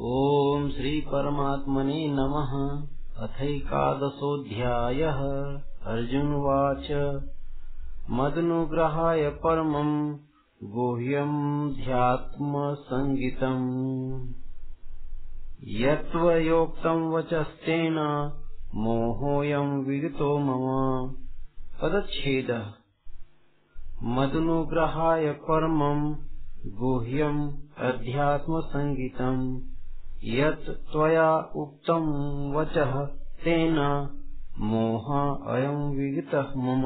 ॐ श्रीपरमात्मने नमः। अथैकादशोऽध्यायः। अर्जुनवाच मदनुग्रहाय परमम् गुह्यम् ध्यात्मसङ्गीतम् यत्त्वयोक्तम् वचस्तेन मोहोऽयम् विगतो मम। पदच्छेदः। मदनुग्रहाय परमम् गुह्यम् अध्यात्मसङ्गीतम् यत् त्वया उक्तम् वचः तेन मोह अयम् विगतः मम।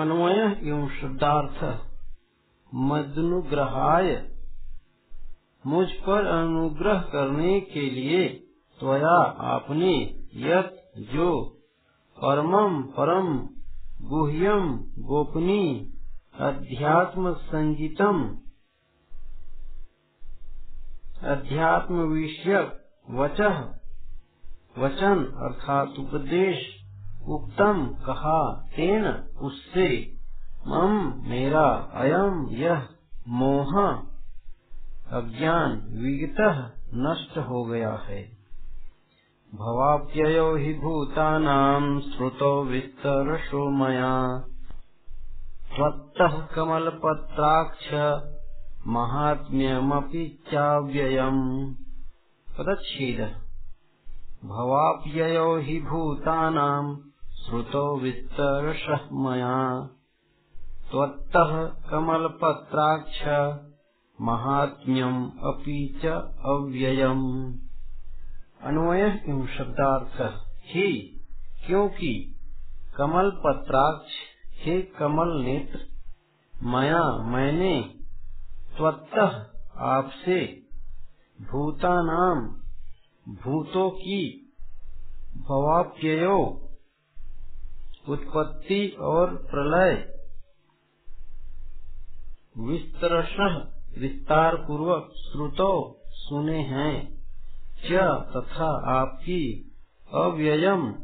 अन्वय एवं शब्दार्थ मदनुग्रहाय। मुझ पर अनुग्रह करने के लिए त्वया आपने यत जो परमम परम गुह्यम गोपनीय अध्यात्म संगीतम अध्यात्म विषयक वचह वचन अर्थात उपदेश उत्तम कहा, तेन उससे, मम मेरा अयम यह मोह, अज्ञान विगत नष्ट हो गया है। भवाप्ययो हि भूतानाम् श्रुतो विस्तरशो मया। त्वत्तः कमलपत्राक्ष महात्म्यमपि चाव्ययम्। पदच्छेदः। भवाप्ययो हि भूतानाम् श्रुतो विस्तरशः मया। त्वत्तः कमलपत्राक्ष महात्म्यम अपि च अव्ययम। अन्वय एवं शब्दार्थ? ही, क्योंकि कमल पत्राक्ष हे कमल नेत्र मया, मैंने त्वत्तः आपसे भूतानाम भूतों की भवाप्ययो उत्पत्ति और प्रलय विस्तरश विस्तार पूर्वक श्रुतो सुने हैं। क्या तथा आपकी अव्ययम,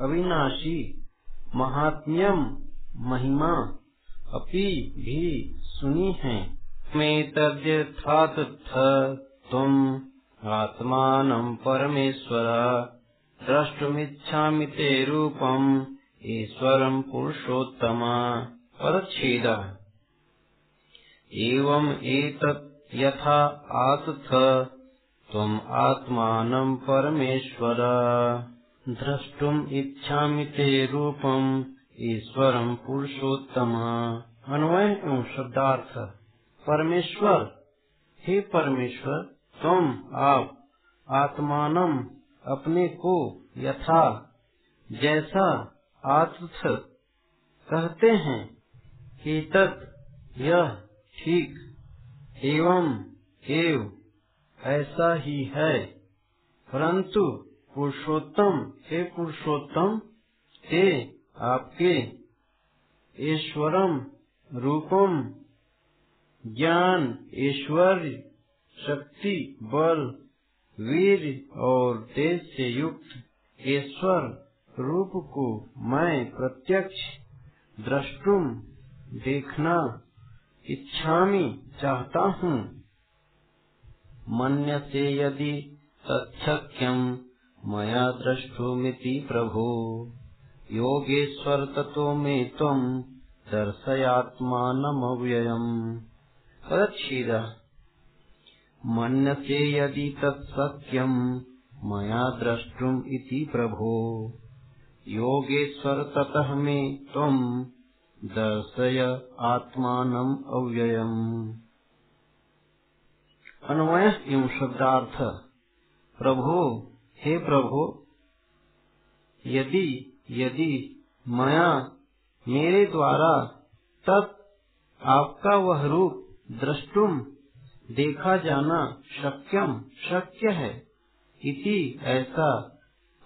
अविनाशी, महात्म्यम, महिमा, अपि भी सुनी है। में तद्यथात तुम आत्मान परमेश्वर। द्रष्टुमिच्छामि ते रूपम ईश्वरम पुरुषोत्तम। परच्छेद। एवं एतत् यथा आतथ त्वम् आत्मानं परमेश्वर। द्रष्टुम् इच्छामि ते रूपम् ईश्वरम् पुरुषोत्तम। अन्वय एवं शब्दार्थ। परमेश्वर। हे परमेश्वर, तुम आप आत्मानम अपने को यथा जैसा आत्थ कहते हैं। कि तत् यह ठीक एवं एव ऐसा ही है। परंतु पुरुषोत्तम, हे पुरुषोत्तम ते आपके ईश्वरम रूपम ज्ञान ऐश्वर्य शक्ति, बल, वीर और तेज से युक्त ईश्वर रूप को मैं प्रत्यक्ष, द्रष्टुम, देखना, इच्छामि, चाहता हूँ। मन्य से यदि तथ्यम मया द्रष्टुमिति प्रभु। योगेश्वर तत्व ततो मे त्वं, दर्शयात्मानमव्ययम्। तदच्छीद मन्यसे यदि तत्सत्यम्, मया द्रष्टुम् प्रभो। योगेश्वर ततः मे त्वम्, दर्शय आत्मानम अव्ययम। अन्वय एवं शब्दार्थ? प्रभु, हे प्रभु, यदि यदि मया मेरे द्वारा तब आपका वह रूप द्रष्टुम देखा जाना शक्यम शक्य है। इति ऐसा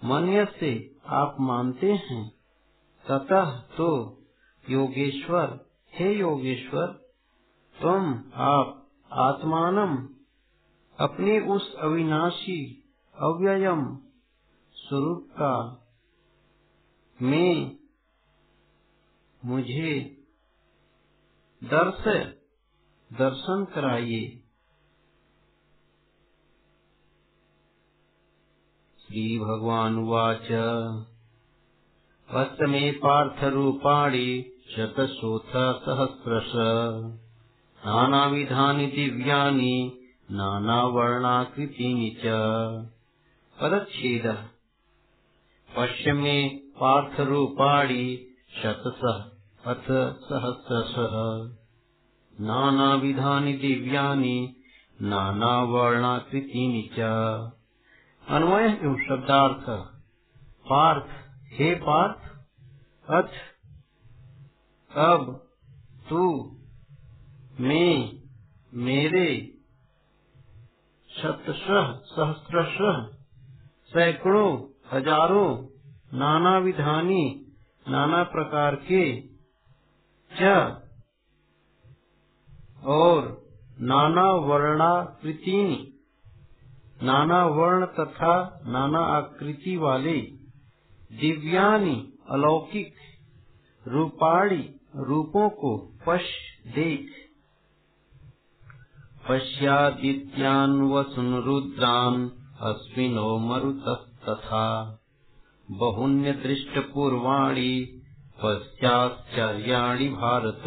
मन से आप मानते हैं। ततः तो योगेश्वर, हे योगेश्वर तुम आप आत्मानम अपने उस अविनाशी अव्ययम स्वरूप का मैं मुझे दर्श दर्शन कराइए। श्रीभगवानुवाच अस्य मे पार्थरूपाणि शतशोऽथ सहस्रश नानाविधानि दिव्यानि, नानावर्णाकृतीनि च। पदच्छेदः। पश्य मे पार्थरूपाणि शतशः अथ सहस्रशः। नानाविधानि दिव्यानि, नानावर्णाकृतीनि च। अन्वय एवं शब्दार्थ। पार्थ। हे पार्थ। अथ। अब। तू। मैं। मेरे। शतशः सहस्रशः सैकड़ों। हज़ारों। नाना विधानी नाना प्रकार के। च। और नाना वर्णाकृति नाना वर्ण तथा नाना आकृति वाले दिव्यानि अलौकिक रूपाणी रूपों को पश देख। पश्यादित्यान् वसुन रुद्रान् अश्विनो मरुतस्तथा। बहुन्यदृष्टपूर्वाणि पश्चाश्चर्याणि भारत।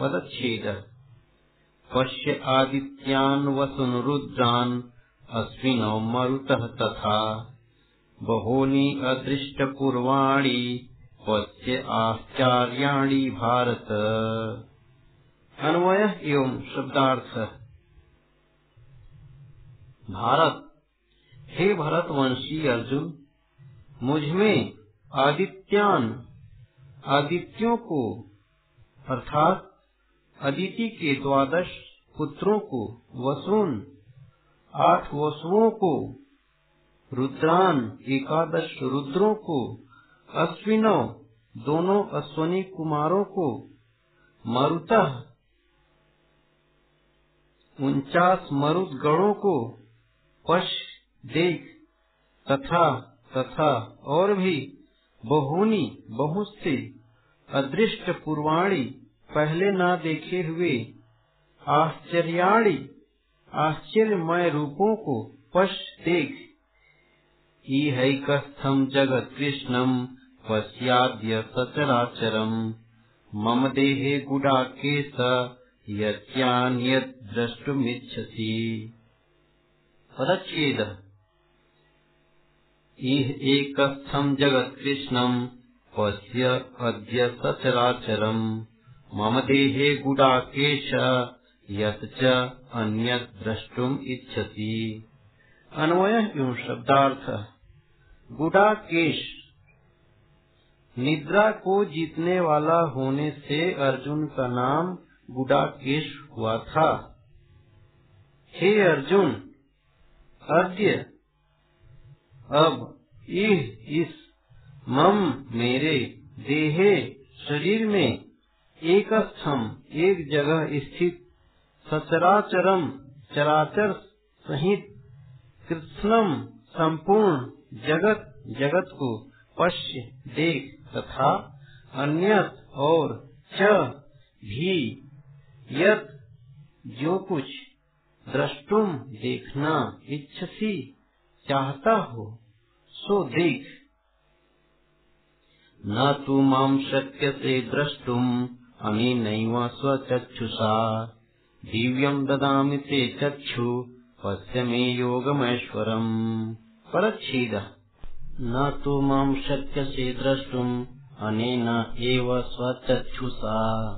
पदच्छेद। पश्य आदित्यान् वसुन रुद्रान् अश्विनो मरुतः तथा। बहूनि अदृष्टपूर्वाणि, पश्य आश्चर्याणि भारत। अन्वय एवं शब्दार्थ। भारत। हे भरतवंशी अर्जुन, मुझमें आदित्यान, आदित्यों को, अर्थात अदिति के द्वादश पुत्रों को, वसुन, आठ वसुओं को, रुद्रान एकादश रुद्रों को, अश्विनो, दोनों अश्वनी कुमारों को, मरुत उनचास मरुद गणों को, पश, देख, तथा तथा, और भी बहुनी बहुत से अदृष्ट पूर्वाणी पहले न देखे हुए आश्चर्याणी, आश्चर्यमय रूपों को पश देख। ईहैकस्थम जगत कृष्णम, पश्याद्य सचराचरम। मम देहे गुडाकेश यत्यान्यद् द्रष्टुमिच्छसि। पदच्छेद। इह एकस्थं जगत्कृष्णम् पश्य अद्य सचराचरम्। मम देहे गुडाकेश यत् च अन्यत् द्रष्टुम् इच्छसि अन्वय एवं शब्दार्थ। गुडाकेश निद्रा को जीतने वाला होने से अर्जुन का नाम गुडाकेश हुआ था। हे अर्जुन अद्य अब इह इस मम मेरे देहे शरीर में एक स्थम एक जगह स्थित, सचराचरम, चराचर सहित कृष्णम संपूर्ण जगत जगत को पश्य, देख, तथा अन्य और च भी, यत जो कुछ द्रष्टुम देखना इच्छसी, चाहता हो, सो देख। न तू माम शक्यते द्रष्टुम। अनेनैव स्वचक्षुषा। दिव्यम ददामि ते चक्षु, पश्य मे योगमैश्वरम्। परच्छेदः। न तु माँ शक्यसे द्रष्टुम्, अनेन एव स्वचक्षुषा।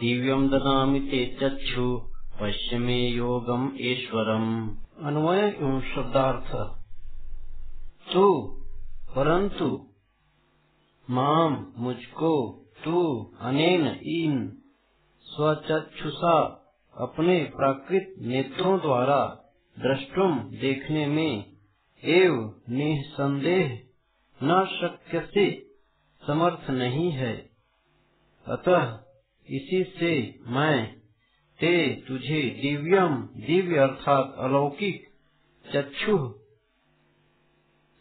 दिव्यम ददामि ते चक्षु, पश्य मे योगम अन्वय एवं शब्दार्थ। तू परंतु माम मुझको तू अनेन इन स्वचक्षुषा अपने प्राकृत नेत्रों द्वारा दृष्टुम देखने में एव निसंदेह न शक्य से समर्थ नहीं है। अतः इसी से मैं ते तुझे दिव्यम दिव्य अर्थात अलौकिक चक्षु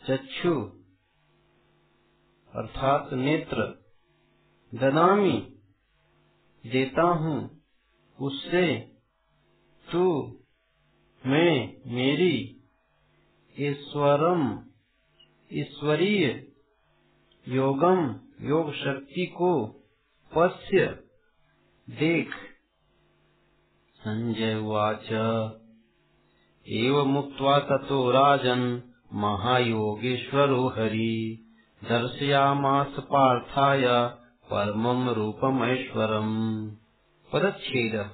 चक्षु अर्थात नेत्र ददामी देता हूँ। उससे तू मैं मेरी ईश्वरम, ईश्वरीय योगम योग शक्ति को पश्य, देख। संजय उवाच एव मुक्त्वा ततो राजन् महायोगेश्वरो हरि। दर्शयामास पार्थाय। परमं रूपमैश्वरम् पदच्छेद।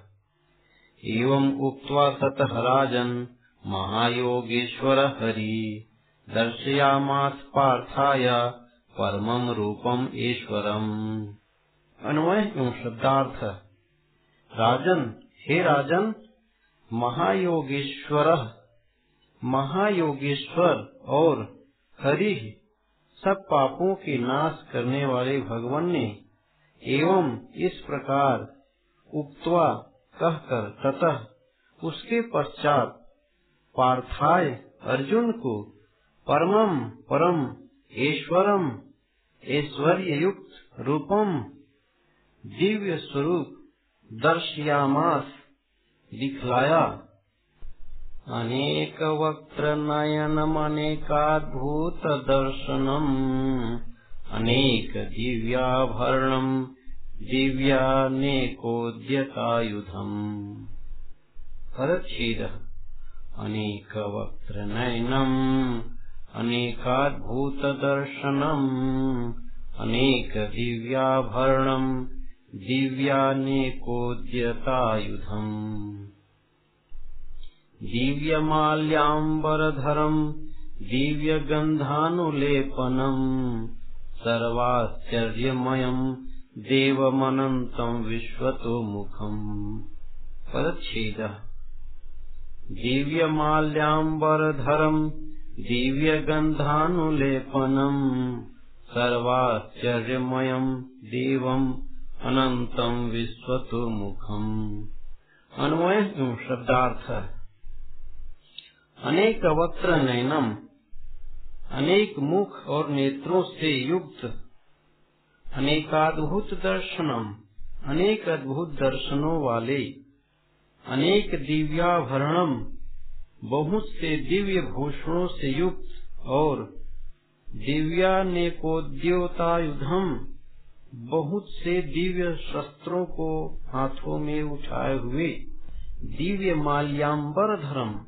एवम् उक्त्वा ततः राजन् महायोगेश्वर हरि दर्शयामास पार्थाय परमं रूपम ईश्वरम। अन्वय एवं शब्दार्थ। राजन, हे राजन, महायोगेश्वर महायोगेश्वर और हरि, सब पापों के नाश करने वाले भगवान ने एवं इस प्रकार उक्तवा कहकर ततः उसके पश्चात पार्थाय अर्जुन को परमम परम ईश्वरम ऐश्वर्य युक्त रूपम दिव्य स्वरूप दर्शयामास दिखलाया। अनेक वक्त्र नयनम अनेकाद्भुत दर्शनम। अनेक दिव्याभरणम् दिव्यानेकोद्यतायुधम्। परच्छेदः अनेकवक्त्रनयनम् अनेकाद्भूतदर्शनम् अनेक दिव्याभरणम् दिव्यानेकोद्यतायुधम्। दिव्यमाल्याम्बरधरम् दिव्यगन्धानुलेपनम् सर्वाश्चर्यमयम् देवमनन्तम् विश्वतोमुखम् पदच्छेदः। दिव्यमाल्याम्बरधरम् दिव्यगन्धानुलेपनम् सर्वाश्चर्यमयम् देवम् अनंतम विश्वतो मुखम अन्वय शब्दार्थ। अनेक वक्त्र नयनम अनेक मुख और नेत्रों से युक्त, अनेकाद्भुत दर्शनम, अनेक अद्भुत दर्शनों वाले, अनेक दिव्याभरणम, बहुत से दिव्य भूषणों से युक्त और दिव्या दिव्यानेकोद्योतायुधम, बहुत से दिव्य शस्त्रों को हाथों में उठाए हुए दिव्य माल्याम्बर धर्म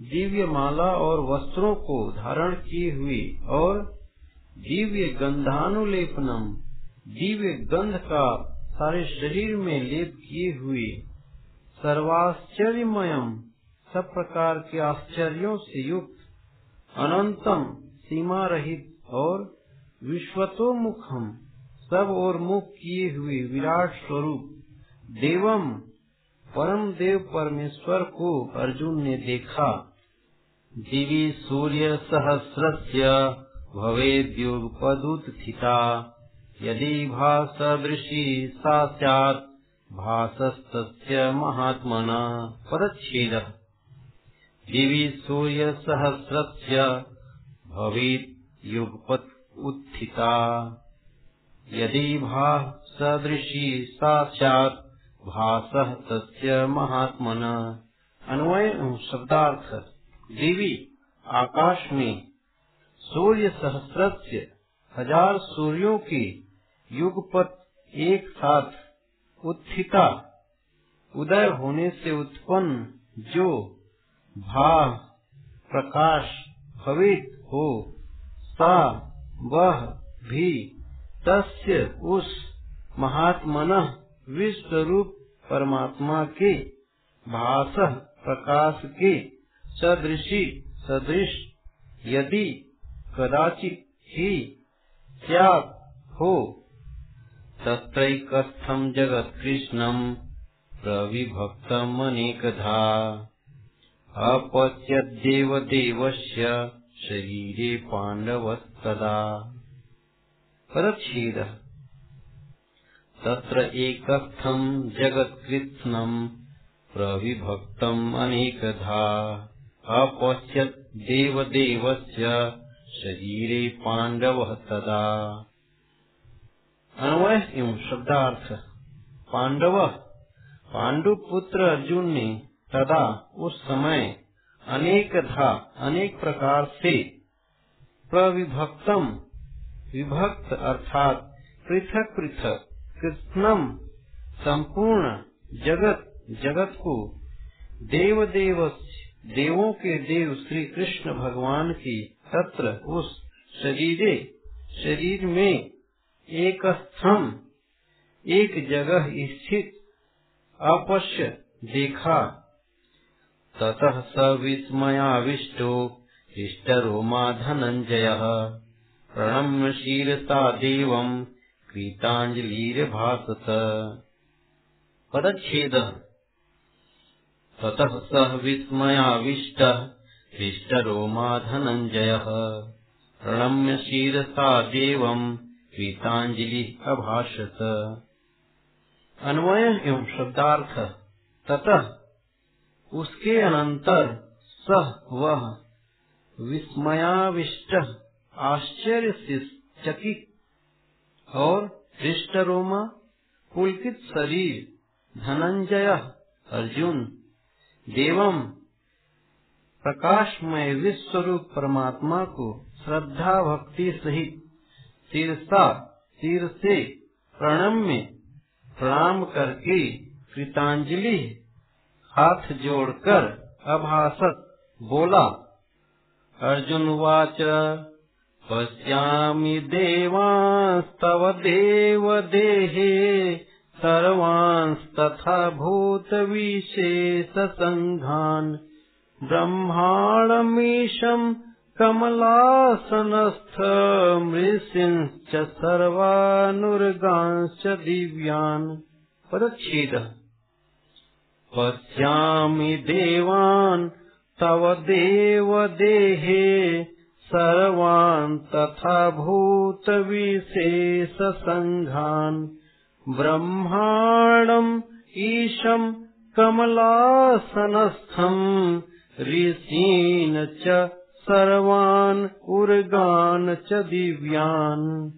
दिव्य माला और वस्त्रों को धारण किए हुए और दिव्य गंधानुलेपनम, दिव्य गंध का सारे शरीर में लेप किए हुए सर्वाश्चर्यमयम, सब प्रकार के आश्चर्यों से युक्त, अनंतम सीमा रहित और विश्वतोमुखम, सब और मुख किए हुए विराट स्वरूप। देवम, परम देव परमेश्वर को अर्जुन ने देखा। दिवी सूर्य सहस्रस्य भवेद्युगपदुत्थिता यदि भासदृशी सा स्यात्, भासस्तस्य महात्मना परच्छेद। दिवि सूर्यसहस्रस्य उत्थिता यदि भा सदृशी साक्षात भास तस्य महात्मन। अन्वय शब्दार्थ। देवी आकाश में सूर्य सहस्रस्य, हज़ार सूर्यों के युगपत एक साथ उत्थिता, उदय होने से उत्पन्न जो भाव, प्रकाश, भवित हो, सा, वह भी तस्य उस महात्मन विश्व रूप परमात्मा के भाष प्रकाश के सदृशी, सदृश, यदि, कदाचित, ही क्या हो। तत्रैकस्थम जगत कृष्णम प्रविभक्तम अनेकधा अपश्यदेव देवस्य शरीरे पाण्डवस्तदा। परच्छेदः। तत्र एकस्थम् जगत्कृत्स्नम् प्रविभक्तम् अनेकधा अपश्यत् देवदेवस्य शरीरे पाण्डवः तदा अन्वय एवं शब्दार्थ पांडव पांडु पुत्र अर्जुन ने तदा उस समय अनेक था, अनेक प्रकार से प्रविभक्तम, विभक्त अर्थात पृथक पृथक कृष्णम संपूर्ण जगत जगत को देव देवों के देव श्री कृष्ण भगवान की तत्र उस शरीरे, शरीर में एक स्थम एक जगह स्थित अपश्य देखा। ततः स विस्मयाविष्टो इष्टरोमा धनञ्जय प्रणम्य शीरसा देवम् क्रीताञ्जलिर्भासत पदच्छेदः। ततः सः विस्मयाविष्टः हृष्टरोमा धनञ्जयः प्रणम्य शीरसा देवम् क्रीताञ्जलिः अभाषत। अन्वय एवं शब्दार्थ, ततः उसके अनंतर सह वह विस्मयाविष्ट आश्चर्य चकित और हृष्टरोमा, पुलकित शरीर धनंजय अर्जुन देवम प्रकाशमय विश्वरूप परमात्मा को श्रद्धा भक्ति सहित शीर्षा सिर से प्रणम में प्रणाम करके कृतांजलि हाथ जोड़कर अभासत बोला, अर्जुन वाच पश्यामि देवांस्तव देव देहे सर्वांस्तथा भूतविशेषसङ्घान् ब्रह्माणमीशम् कमलासनस्थ मृषिंश्च सर्वानुर्गांश्च दिव्यान् पदच्छेदः। पश्यामि देवान्, तव देवदेहे सर्वान् तथा भूतविशेषसङ्घान् ब्रह्माणम् ईशम् कमलासनस्थम् ऋषीन् च सर्वान् उर्गान् च दिव्यान्।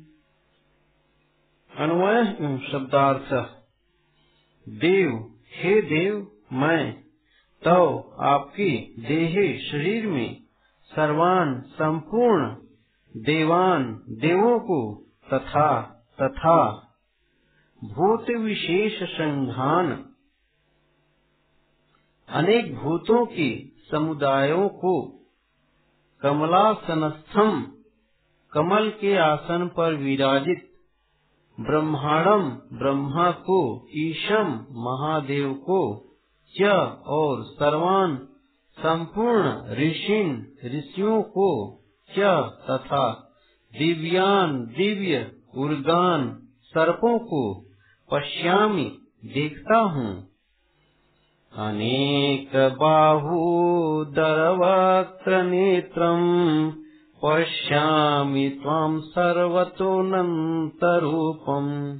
अन्वय शब्दार्थ। देव, हे देव, मैं तो आपकी देहे शरीर में सर्वान संपूर्ण, देवान, देवों को, तथा तथा। भूत विशेष संघान। अनेक भूतों के समुदायों को कमलासनस्थम, कमल के आसन पर विराजित ब्रह्मांडम ब्रह्मा को, ईशम, महादेव को च और सर्वान संपूर्ण ऋषिन, ऋषियों को, च तथा दिव्यान, दिव्य, उर्गान सर्पों को पश्यामी देखता हूँ। अनेकबाहूदरवक्त्रनेत्रम् पश्यामि त्वाम् सर्वतोऽनन्तरूपम्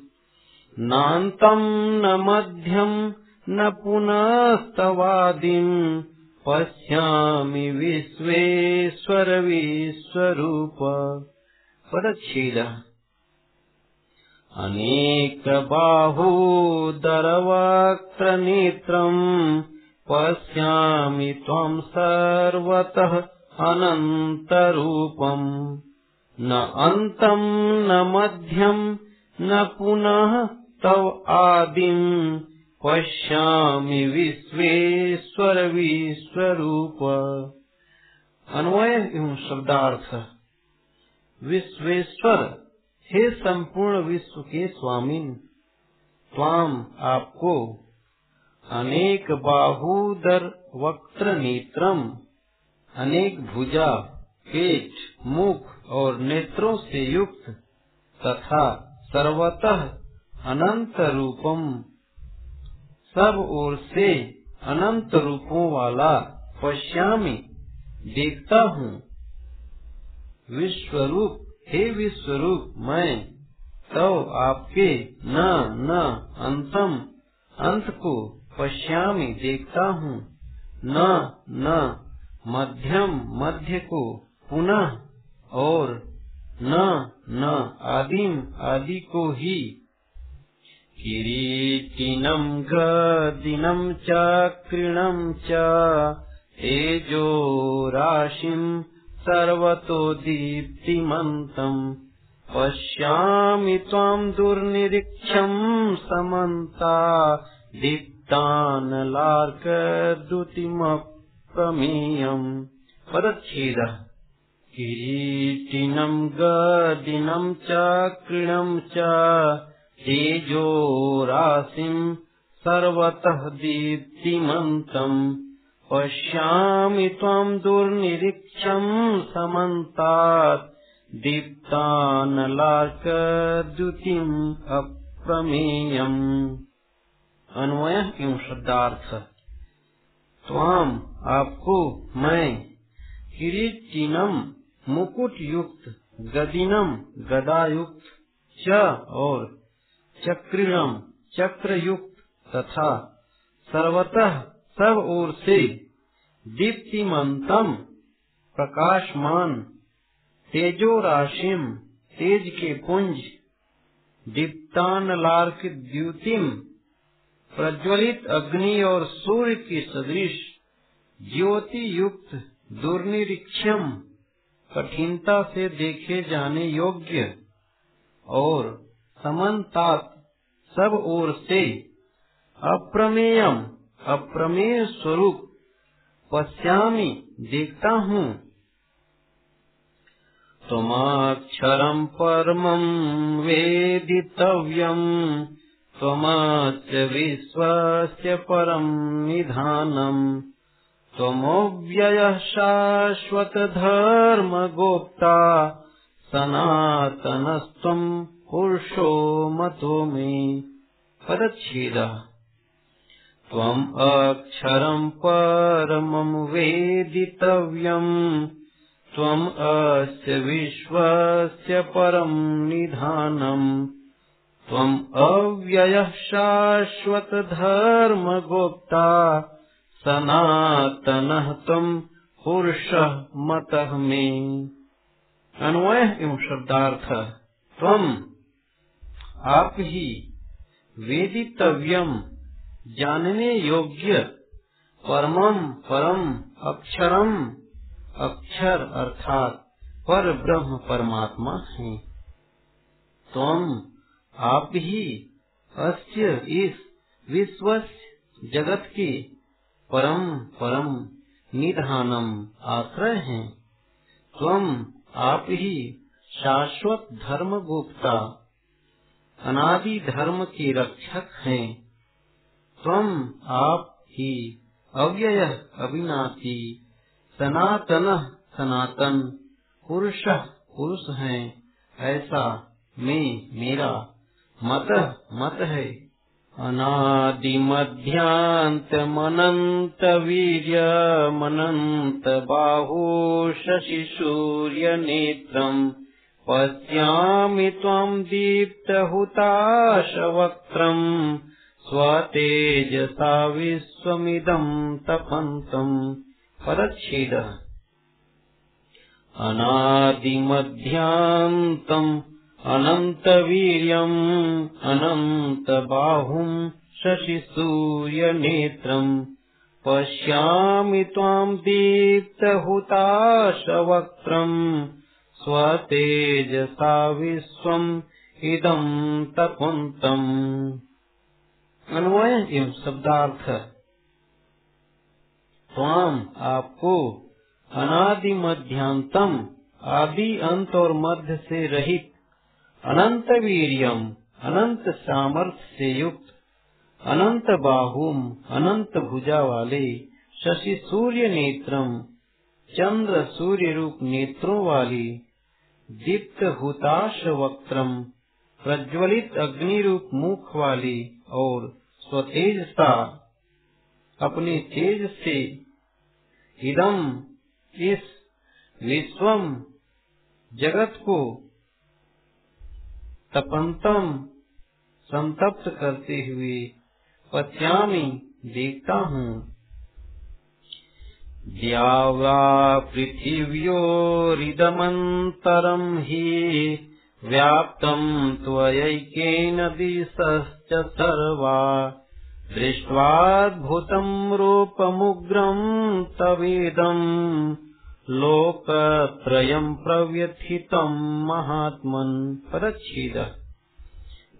नान्तम् न मध्यम् न पुनस्तवादिम् पश्यामि विश्वेश्वर विश्वरूप पदच्छेदः अनेकबाहूदरवक्त्रनेत्रम् पश्यामि त्वम् सर्वतः अनन्तरूपम्। न अन्तम् न मध्यम् न पुनः तव आदिम्। पश्यामि विश्वेश्वर विश्वरूप। अन्वय एवं शब्दार्थ। विश्वेश्वर हे संपूर्ण विश्व के स्वामी त्वाम आपको अनेक बाहुदर वक्त्र नेत्रम अनेक भुजा पेट मुख और नेत्रों से युक्त तथा सर्वतः अनंत रूपम। सब ओर से अनंत रूपों वाला पश्यामी देखता हूँ। विश्वरूप हे विश्वरूप, मैं तो आपके न न अंतम, अंत को पश्यामी, देखता हूँ। न न मध्यम, मध्य को पुनः, और न न आदिम, आदि को ही। किरीटिनम गदिनम च कृणम च, तेजो राशिम सर्वतो दीप्तिमन्तम् पश्यामि त्वाम् दुर्निरीक्षम् समन्ता। दीप्तानलार्कद्युतिमप्रमेयम् पदच्छेदः किरीटिनम् गदिनम् च कृणम् च तेजो राशिम् सर्वतः दीप्तिमन्तम् पश्यामि त्वाम् दुर्निरीक्षम् समन्तात् दीप्तानलार्कद्युतिम् अप्रमेयम्। अन्वय एवं शब्दार्थ। त्वाम आपको मैं किरीटिनम मुकुट युक्त गदिनम गदा युक्त च और चक्रिणम चक्र युक्त तथा सर्वतः सब ओर से दीप्तिमंतम प्रकाशमान तेजो राशिम तेज के पुंज दीप्तान लार्क द्युतिम प्रज्वलित अग्नि और सूर्य की सदृश ज्योति युक्त दुर्निरीक्षम, कठिनता से देखे जाने योग्य, और समन्तात सब ओर से अप्रमेयम, अप्रमेय स्वरूप पश्यामी, देखता हूँ। त्वमाक्षरम् परमम् वेदितव्यम् त्वमस्य विश्वस्य परम् निधानम् त्वमव्ययः शाश्वतधर्मगोप्ता। सनातनस्त्वम् पुरुषो मतो मे। पदच्छेदः। त्वम् अक्षरम् परमम् वेदितव्यम्। त्वम् अस्य विश्वस्य परम् निधानम्। त्वम् अव्ययः शाश्वतधर्मगोप्ता। सनातनः मे। अन्वय एवं शब्दार्थ आप ही वेदितव्यम। जानने योग्य परमम परम अक्षरम अक्षर अर्थात पर ब्रह्म परमात्मा है। तुम आप ही अस्य इस विश्व जगत के परम परम निधानम आश्रय हैं। तुम आप ही शाश्वत धर्म गुप्ता अनादि धर्म के रक्षक हैं। तुम आप ही अव्यय अविनाशी। सनातन सनातन। पुरुष पुरुष हैं। ऐसा मैं मेरा मत मत है। अनादिमध्यान्तमनन्तवीर्यमनन्त बाहू शशिसूर्यनेत्रम् पश्यामि त्वाम् दीप्तहुताशवक्त्रम् स्वतेजसा विश्वमिदम् तपन्तम् परच्छेदः। अनादिमध्यान्तम् अनन्तवीर्यम् अनन्तबाहुम् शशिसूर्यनेत्रम् पश्यामि त्वाम् दीप्तहुताशवक्त्रम् स्वतेजसा विश्वम् इदम् तपन्तम् एवं शब्दार्थ स्वाम आपको अनादि मध्यांतम आदि अंत और मध्य से रहित अनंत वीरियम, अनंत सामर्थ्य से युक्त, अनंत बाहुम, अनंत भुजा वाले शशि सूर्य नेत्रम, चंद्र सूर्य रूप नेत्रों वाली दीप्त हुताश वक्त्रम, प्रज्वलित अग्नि रूप मुख वाली और स्वतेजता अपने तेज से। इदम इस विश्वम जगत को तपंतम संतप्त करते हुए पश्यामी देखता हूँ। द्यावा पृथिव्योरिदमन्तरम् हि व्याप्तम् त्वयैकेन दिशश्च सर्वा। दृष्ट्वाद्भुतम् रूपमुग्रम् तवेदम्। लोकत्रयम् प्रव्यथितम् महात्मन् परच्छेदः।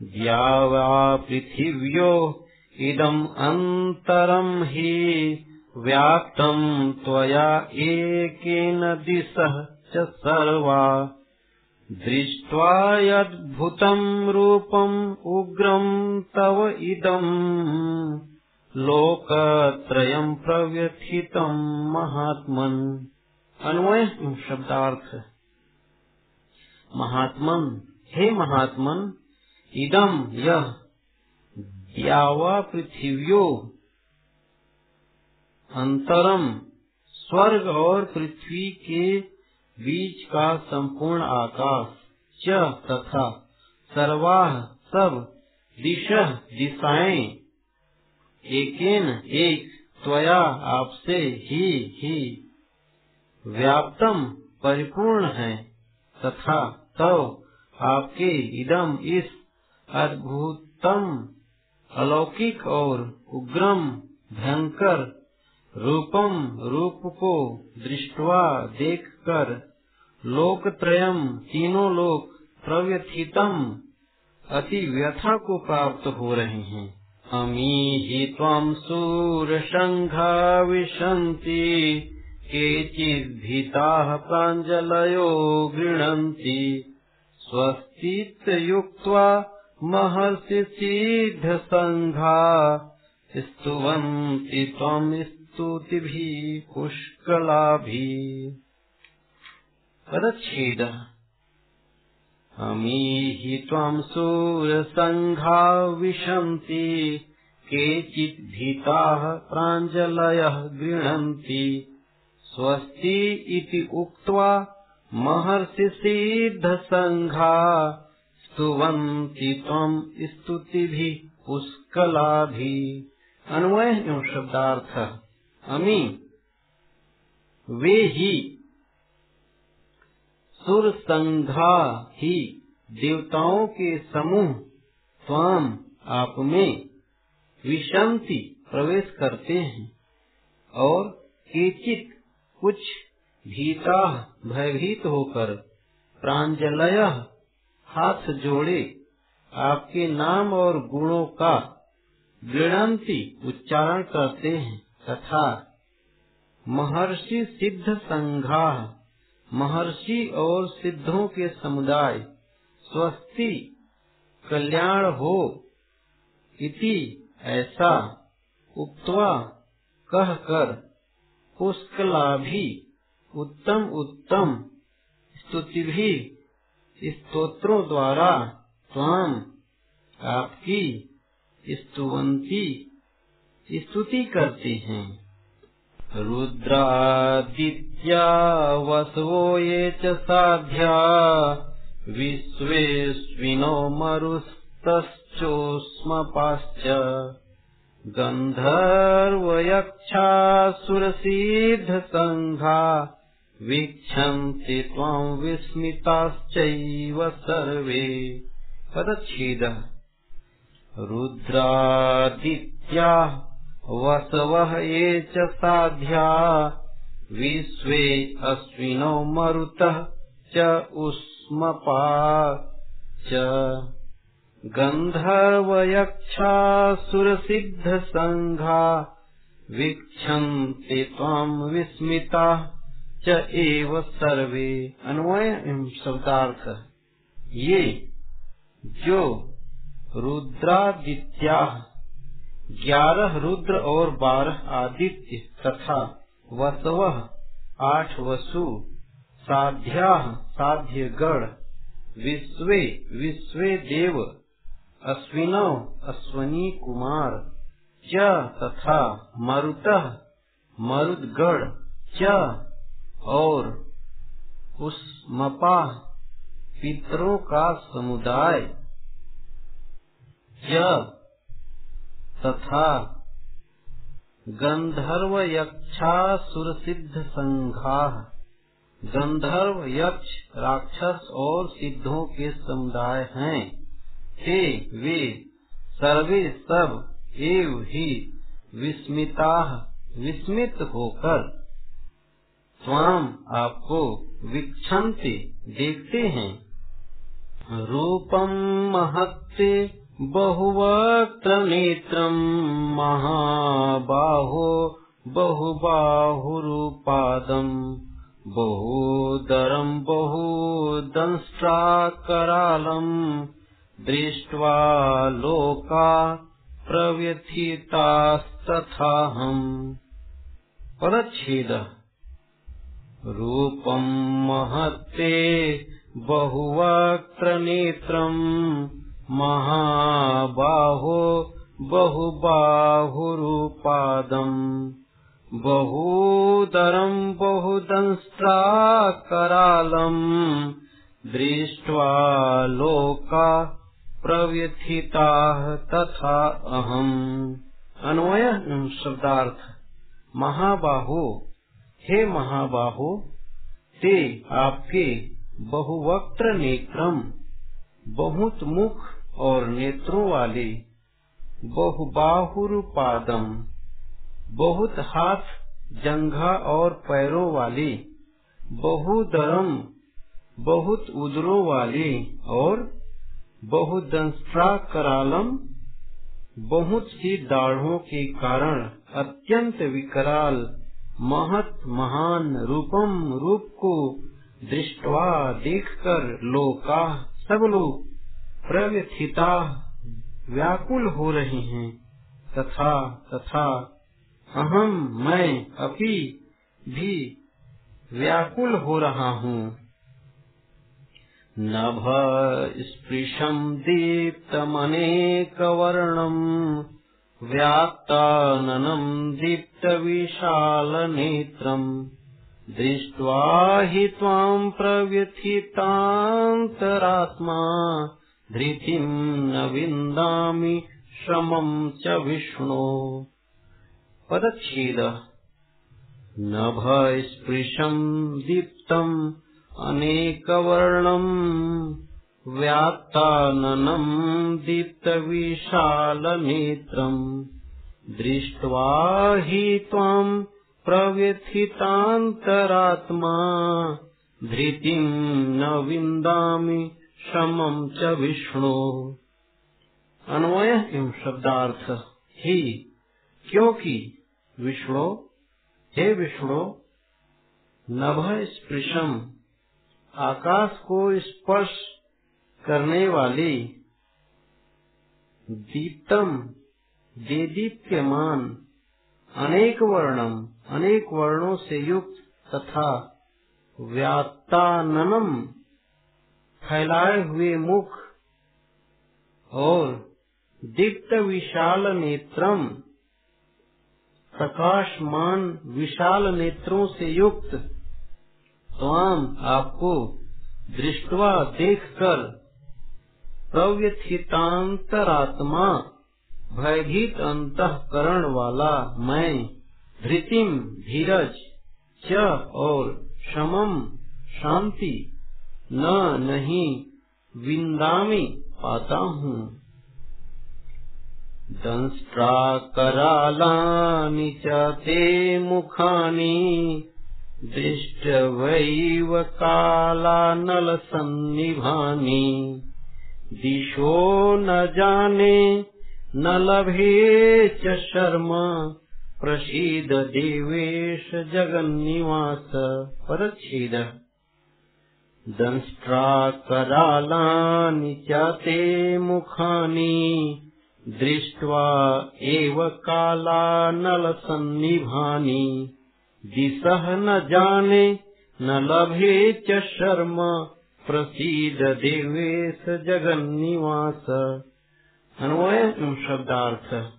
द्या वा पृथिव्यो इदम् अन्तरम् हि व्याप्तम् त्वया एकेन दिशः च सर्वा दृष्ट्वा यद्भुतम् रूपम् उग्रम् तव इदम् लोकत्रयम् प्रव्यथितम् महात्मन्। अन्वय शब्दार्थ। महात्मन, हे महात्मन इदम यह द्यावा पृथ्वियो अंतरम स्वर्ग और पृथ्वी के बीच का संपूर्ण आकाश च तथा सर्वाह सब दिश दिशाएँ। एकेन एक त्वया आपसे ही ही व्याप्तम परिपूर्ण है तथा तव तो आपके इदम इस अद्भुतम अलौकिक और उग्रम भयंकर रूपम रूप को दृष्टवा देखकर लोकत्रयम तीनों लोक प्रव्यथितम, अति व्यथा को प्राप्त हो रहे हैं। अमी ही तम शूरशङ्घा विशन्ति केचिद्भीताः प्राञ्जलयो गृह्णन्ति। स्वस्तियुक्त्वा महर्षि सिद्धसङ्घा स्तुवन्ति त्वम् स्तुतिभिः पुष्कलाभिः पदच्छेदः अमीहि त्वम् सूरसङ्घा विशन्ति केचित् भीताः प्राञ्जलयः गृह्णन्ति। स्वस्ति इति उक्त्वा महर्षिसिद्धसङ्घा स्तुवन्ति त्वम् स्तुतिभिः पुष्कलाभिः। अन्वय शब्दार्थ। अमी, वे ही सुर संघा ही, देवताओं के समूह स्वाम आप में विशांति प्रवेश करते हैं, और केचित कुछ भीता भयभीत होकर, प्रांजलय हाथ जोड़े, आपके नाम और गुणों का गृणंती उच्चारण करते हैं। तथा महर्षि सिद्ध संघा, महर्षि और सिद्धों के समुदाय, स्वस्ति, कल्याण हो इति ऐसा उक्तवा कहकर पुष्कलाभि उत्तम उत्तम स्तुति भी स्तोत्रों द्वारा स्वाम आपकी स्तुवंती स्तुति करते हैं। रुद्रादित्या वसवो ये च साध्या विश्वेस्विनो मरुस्तश्चोष्मपाश्च। गन्धर्वयक्षासुरसिद्धसङ्घा, वीक्षन्ति त्वाम् विस्मिताश्चैव सर्वे। पदच्छेदः। रुद्रादित्याः वसवः ये च साध्या। विश्वे अश्विनो मरुतः च उष्मपा च। गन्धर्वयक्षासुरसिद्धसङ्घा वीक्षन्ते त्वाम् विस्मिताः च एव सर्वे। अन्वय शब्दार्थ। ये जो रुद्रादित्या ग्यारह रुद्र और बारह आदित्य तथा वसव आठ वसु साध्या साध्य गढ़ विश्वे विश्वे देव, अश्विनो, अश्वनी कुमार, च तथा मरुत मरुदगढ़ च और उस मपा पितरों का समुदाय। तथा गंधर्व यक्षासुर सिद्ध संघा गंधर्व यक्ष राक्षस और सिद्धों के समुदाय हैं। हे वे सर्वे सब एव ही विस्मिता, विस्मित होकर स्वाम आपको विक्षंति देखते हैं। रूपम महत्ते बहुवक्त्र नेत्रम महाबाहो बहुबाहुरुपादम बहुदरम बहुदंष्ट्राकरालम् दृष्ट्वा लोका प्रव्यथितास्तथाहम् परच्छेदः। रूपम् महत्ते बहुवक्त्रनेत्रम् महाबाहो बहुबाहुरुपादम् बहूदरम् बहुदंष्ट्राकरालम् दृष्ट्वा लोका प्रव्यथिताः तथा अहम्। अन्वय शब्दार्थ, महाबाहो, हे महाबाहो, ते आपके बहुवक्त्र नेत्रम, बहुत मुख और नेत्रों वाले बहुबाहुरुपादम बहुत हाथ जंघा और पैरों वाले, बहुदरम, बहुत उदरों वाले और बहुदंस्ट्रा करालम बहुत सी दाढ़ों के कारण अत्यंत विकराल, महत महान रूपम रूप को दृष्टवा देखकर लोका सब लोग प्रव्यथिता व्याकुल हो रहे हैं। तथा तथा अहम मैं अभी भी व्याकुल हो रहा हूँ। नभ स्पृशम दीप्तमनेकवर्णम व्यात्ताननम् दीप्तविशालनेत्रम् दृष्ट्वा हि त्वाम् प्रव्यथितान्तरात्मा धृतिम् न विन्दामि श्रमम् च विष्णो। पदच्छेदः। नभस्पृशम् दीप्तम् अनेकवर्णम् व्यात्ताननम् दीप्तविशालनेत्रम् दृष्ट्वा हि त्वाम् प्रव्यथितान्तरात्मा। धृतिम् न विन्दामि श्रमम् च विष्णु। अन्वय एवं शब्दार्थ? ही। क्योंकि विष्णु, हे विष्णु, नभ स्पृशम। आकाश को स्पर्श करने वाली दीप्तम, देदीप्यमान, अनेक वर्णम, अनेक वर्णों से युक्त तथा व्यात्ताननम फैलाए हुए मुख और दीप्त विशाल नेत्रम, प्रकाशमान विशाल नेत्रों से युक्त स्वाम आपको दृष्टवा देखकर प्रव्यथितांतरात्मा, भयभीत अंतकरण वाला मैं, धृतिम धीरज, च और समम शांति न नहीं विंदामी पाता हूँ। दंष्ट्राकरालानि च ते मुखानि, दृष्टवैव कालानलसन्निभानि। दिशो न जाने, न लभे च शर्म, प्रसीद देवेश जगन्निवास, परच्छेद। दंष्ट्राकरालानि च ते मुखानि दृष्ट्वा एव कालानलसन्निभानि। दिशः न जाने, न लभे च शर्म, प्रसीद देवेश जगन्निवास। अन्वय शब्दार्थ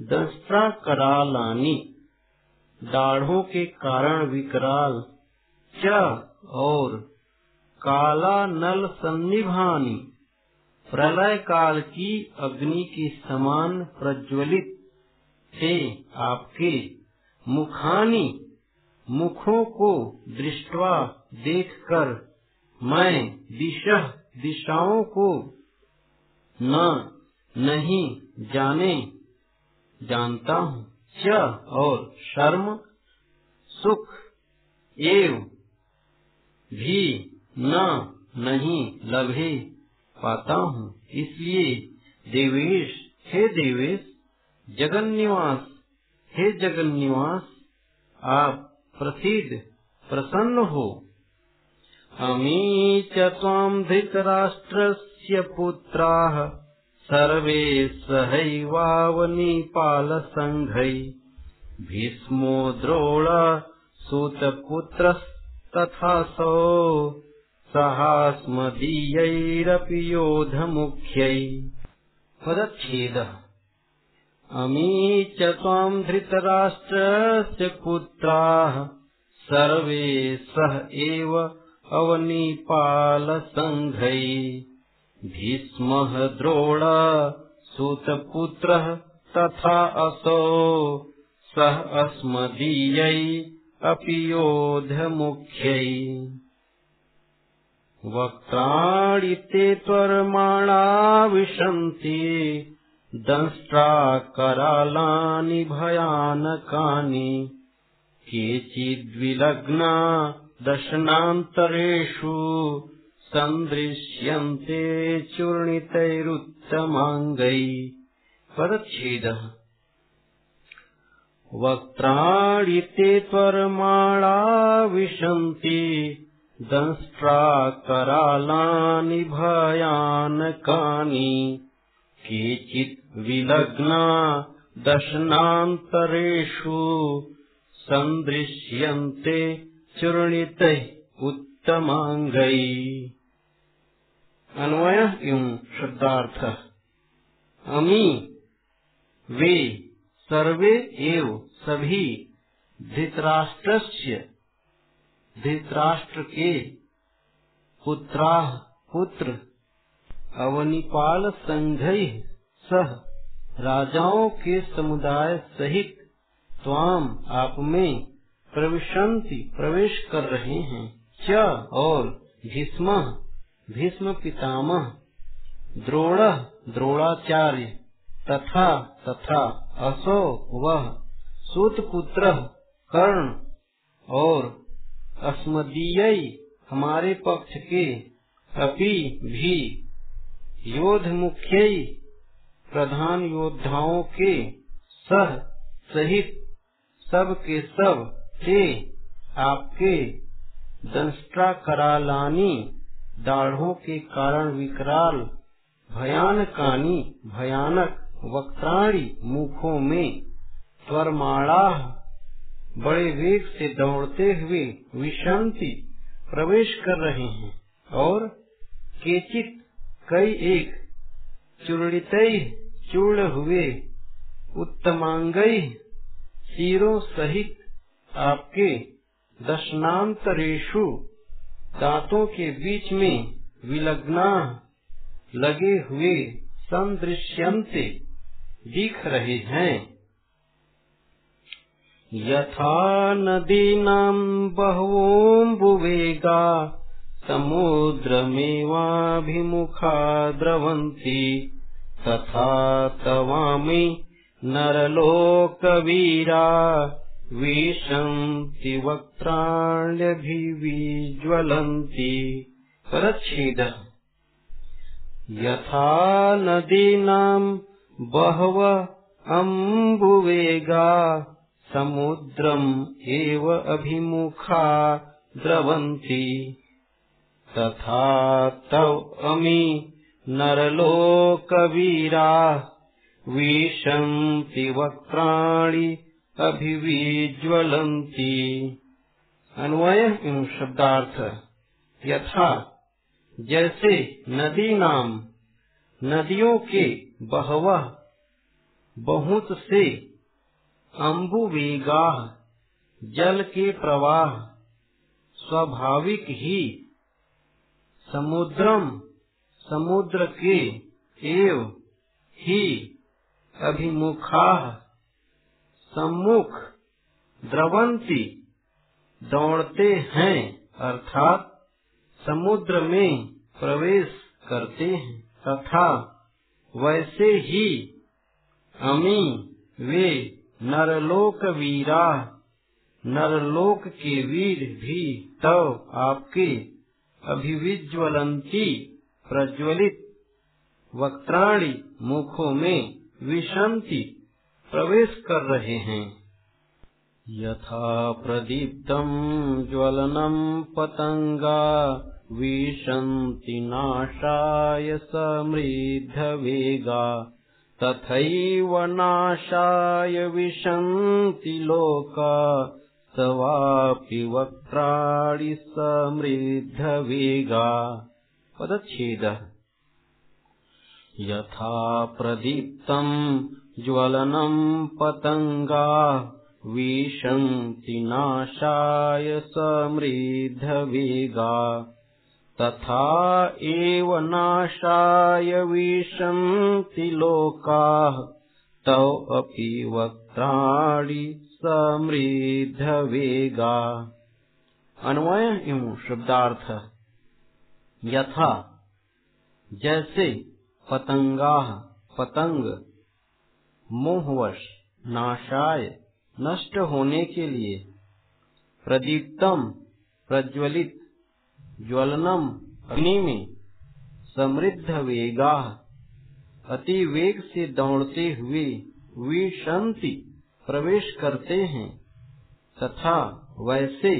दंस्त्रा करालानी दाढ़ों के कारण विकराल च और काला नल सन्निभानी। प्रलय काल की अग्नि के समान प्रज्वलित थे आपके मुखानी। मुखों को दृष्टवा देखकर मैं दिशा दिशाओं को न, नहीं जाने, जानता हूँ। च और शर्म, सुख, एव भी न, नहीं, लभे, पाता हूँ। इसलिए देवेश, हे देवेश जगन निवास हे जगन निवास आप प्रसिद्ध, प्रसन्न हो। अमी च त्वाम् धृतराष्ट्रस्य पुत्राः, सर्वे सहैवावनीपालसङ्घै भीष्मो द्रोण सूतपुत्रस्तथासौ सहास्मदीयैरपि योधमुख्यै। पदच्छेदः। अमी च त्वाम् धृतराष्ट्रस्य पुत्राः सर्वे सह एव अवनीपालसङ्घै। भीष्मः द्रोण सूतपुत्रः तथा असौ सह अस्मदीयै अपि योधमुख्यै वक्त्राणि ते त्वरमाणा विशन्ति दंष्ट्राकरालानि भयानकानि। केचिद्विलग्ना दशनान्तरेषु सन्दृश्यन्ते चूर्णितैरुत्तमाङ्गै। परच्छेदः वक्त्राणि ते त्वरमाणा विशन्ति दंष्ट्राकरालानि भयानकानि, केचित् विलग्ना दशनान्तरेषु सन्दृश्यन्ते चूर्णितैः उत्तमाङ्गै। अन्वय एवं शब्दार्थ। अमी, वे सर्वे एव सभी धृतराष्ट्र धृतराष्ट्र के पुत्रा पुत्र अवनिपाल संघ सह राजाओं के समुदाय सहित त्वाम आप में प्रविशंति प्रवेश कर रहे हैं। च और भीष्म भीष्म पितामह, द्रोण द्रोणाचार्य तथा तथा असो वह सूत पुत्र कर्ण और अस्मदीय हमारे पक्ष के अपि भी योद्ध मुख्य प्रधान योद्धाओं के सह सहित सब के सब थे आपके दंष्ट्रा करालानी दाढ़ों के कारण विकराल, भयानकानी, भयानक वक्ताणी मुखों में त्वरमाणा बड़े वेग से दौड़ते हुए विशांति प्रवेश कर रहे हैं और केचित कई एक चूर्णित चूर्ण हुए उत्तमांगई सिरों सहित आपके दशनांतरेशु दांतों के बीच में विलग्ना लगे हुए संदृश्यंते दिख रहे हैं। यथा नदीनाम् बहवोऽम्बुवेगा समुद्रमेवाभिमुखा द्रवन्ति। तथा तवामि नरलोकवीरा विशन्ति वक्त्राण्यभिविज्वलन्ति। परच्छेदः। यथा नदीनाम् बहव अम्बुवेगा समुद्रम् एव अभिमुखा द्रवन्ति। तथा तव अमी नरलोकवीरा विशन्ति वक्त्राणि अभिविज्वलन्ति। अन्वय एवं शब्दार्थ, यथा जैसे नदी नाम नदियों के बहवा बहुत से अम्बुवेगा जल के प्रवाह, स्वाभाविक ही, समुद्रम, समुद्र के, एव, ही अभिमुखा सम्मुख, द्रवंती, दौड़ते हैं, अर्थात, समुद्र में प्रवेश करते हैं, तथा, वैसे ही, अमी, वे नरलोक वीरा नरलोक के वीर भी तव आपके अभिविज्वलंती, प्रज्वलित वक्त्राणी मुखों में विशंति प्रवेश कर रहे हैं। यथा प्रदीप्तम ज्वलनम पतंगा विशन्ति नाशाय वेगा तथैव नाशाय विशन्ति लोका तवापि वक्त्राणि वेगा पदच्छेदः। यथा प्रदीप्तम् ज्वलनम् पतङ्गा विशन्ति नाशाय वेगा तथा एव नाशाय विशन्ति लोकाः, तौ अपि वक्त्राणि वेगा अन्वय एवं शब्दार्थ, यथा, जैसे पतंगा पतंग, मोहवश नाशाय, नष्ट होने के लिए, प्रदीप्तम, प्रज्वलित ज्वलनम अग्नि में समृद्ध वेगा। अति वेग से दौड़ते हुए विशंति प्रवेश करते हैं। तथा वैसे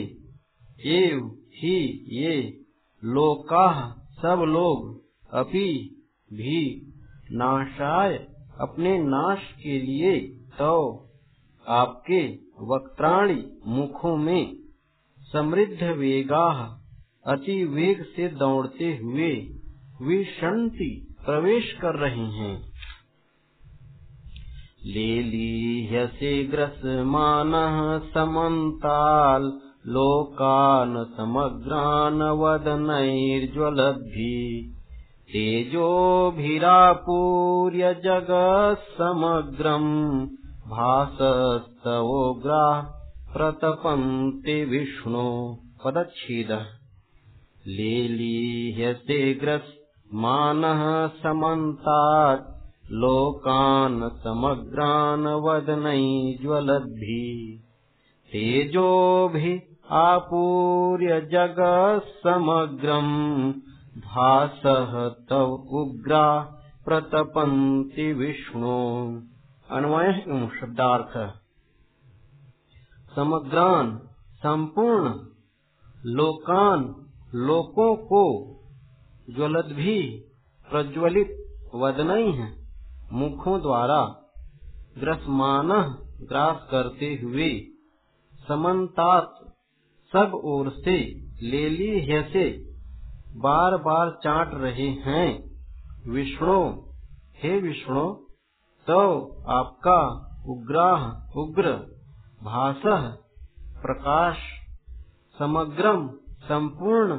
एव ही ये लोका सब लोग अपि भी नाशाय अपने नाश के लिए तो आपके वक्त्राणी मुखों में समृद्ध वेगा अति वेग से दौड़ते हुए विषंति प्रवेश कर रहे हैं। ले लीहसे ग्रसमान समन्ताल, लोकान समग्रान वदनैर्ज्वलद्भि तेजोभिरापूर्य जगत् समग्रम्, भासस्तवोग्राः प्रतपन्ति विष्णु पदच्छेदः। लेलीह्यते ग्रस्मानः समन्तात् लोकान् समग्रान् वदनैज्वलद्भिः तेजोभिः आपूर्य जगः समग्रम् भासः तव उग्रा प्रतपन्ति विष्णु। अन्वय शब्दार्थ। समग्रान, संपूर्ण, लोकान लोकों को ज्वलत भी प्रज्वलित वदनई है। मुखों द्वारा ग्रसमान ग्रास करते हुए समन्तात सब ओर से लेली है बार बार चाट रहे हैं। विष्णु, हे विष्णु तो आपका उग्राह उग्र भाष प्रकाश समग्रम संपूर्ण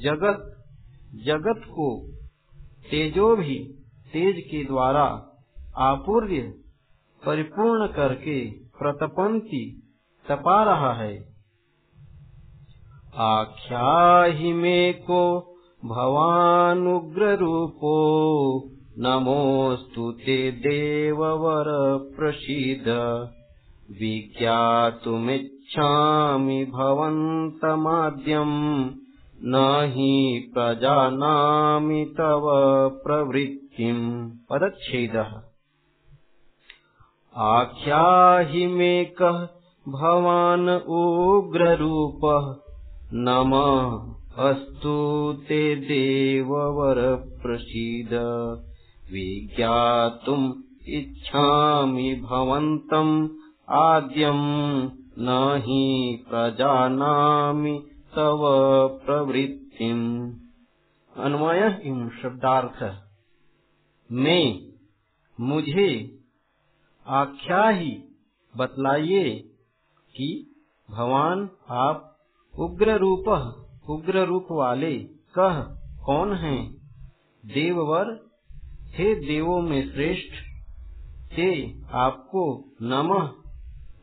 जगत जगत को तेजो भी तेज के द्वारा आपूर्य, परिपूर्ण करके प्रतपंती तपा रहा है। आख्या ही मे को भवानुग्र रूपो नमोस्तु ते देववर प्रसीद विज्ञातुमिच्छामि भवन्तमाद्यम्। न हि प्रजानामि तव प्रवृत्तिम्। पदच्छेदः। आख्याहि मे कः भवान् उग्ररूपः। नमः अस्तु ते देववर प्रसीद विज्ञातुम् इच्छामि भवन्तम् आद्यम् न प्रजानामि तव प्रवृत्तिम्। अन्वय इन शब्दार्थ। में, मुझे आख्या ही बतलाइए कि भगवान आप उग्र रूप उग्र रूप वाले कह कौन हैं? देववर, हे देवों में श्रेष्ठ, हे आपको नमः,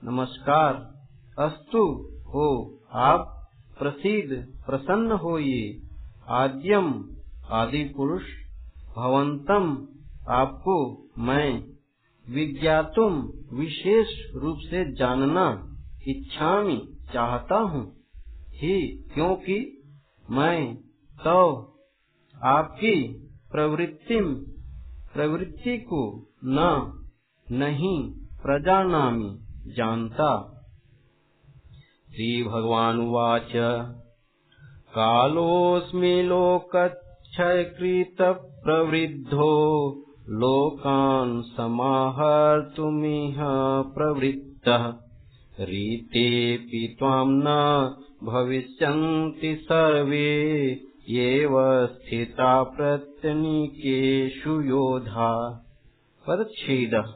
नमस्कार। अस्तु हो, आप प्रसिद्ध प्रसन्न होइए। आद्यम आदि पुरुष भवंतम आपको मैं। विज्ञातुम विशेष रूप से जानना इच्छामी, चाहता हूँ। ही, क्योंकि मैं तो आपकी प्रवृत्ति प्रवृत्ति को न, नहीं प्रजानामी, जानता। श्री भगवान वाच कालोऽस्मि लोकक्षयकृत प्रवृद्धो लोकान् समाहर्तुमिह प्रवृत्तः। रीतेऽपि त्वाम् न भविष्यन्ति सर्वे, एव स्थिता प्रत्यनीकेषु योधा। पदच्छेदः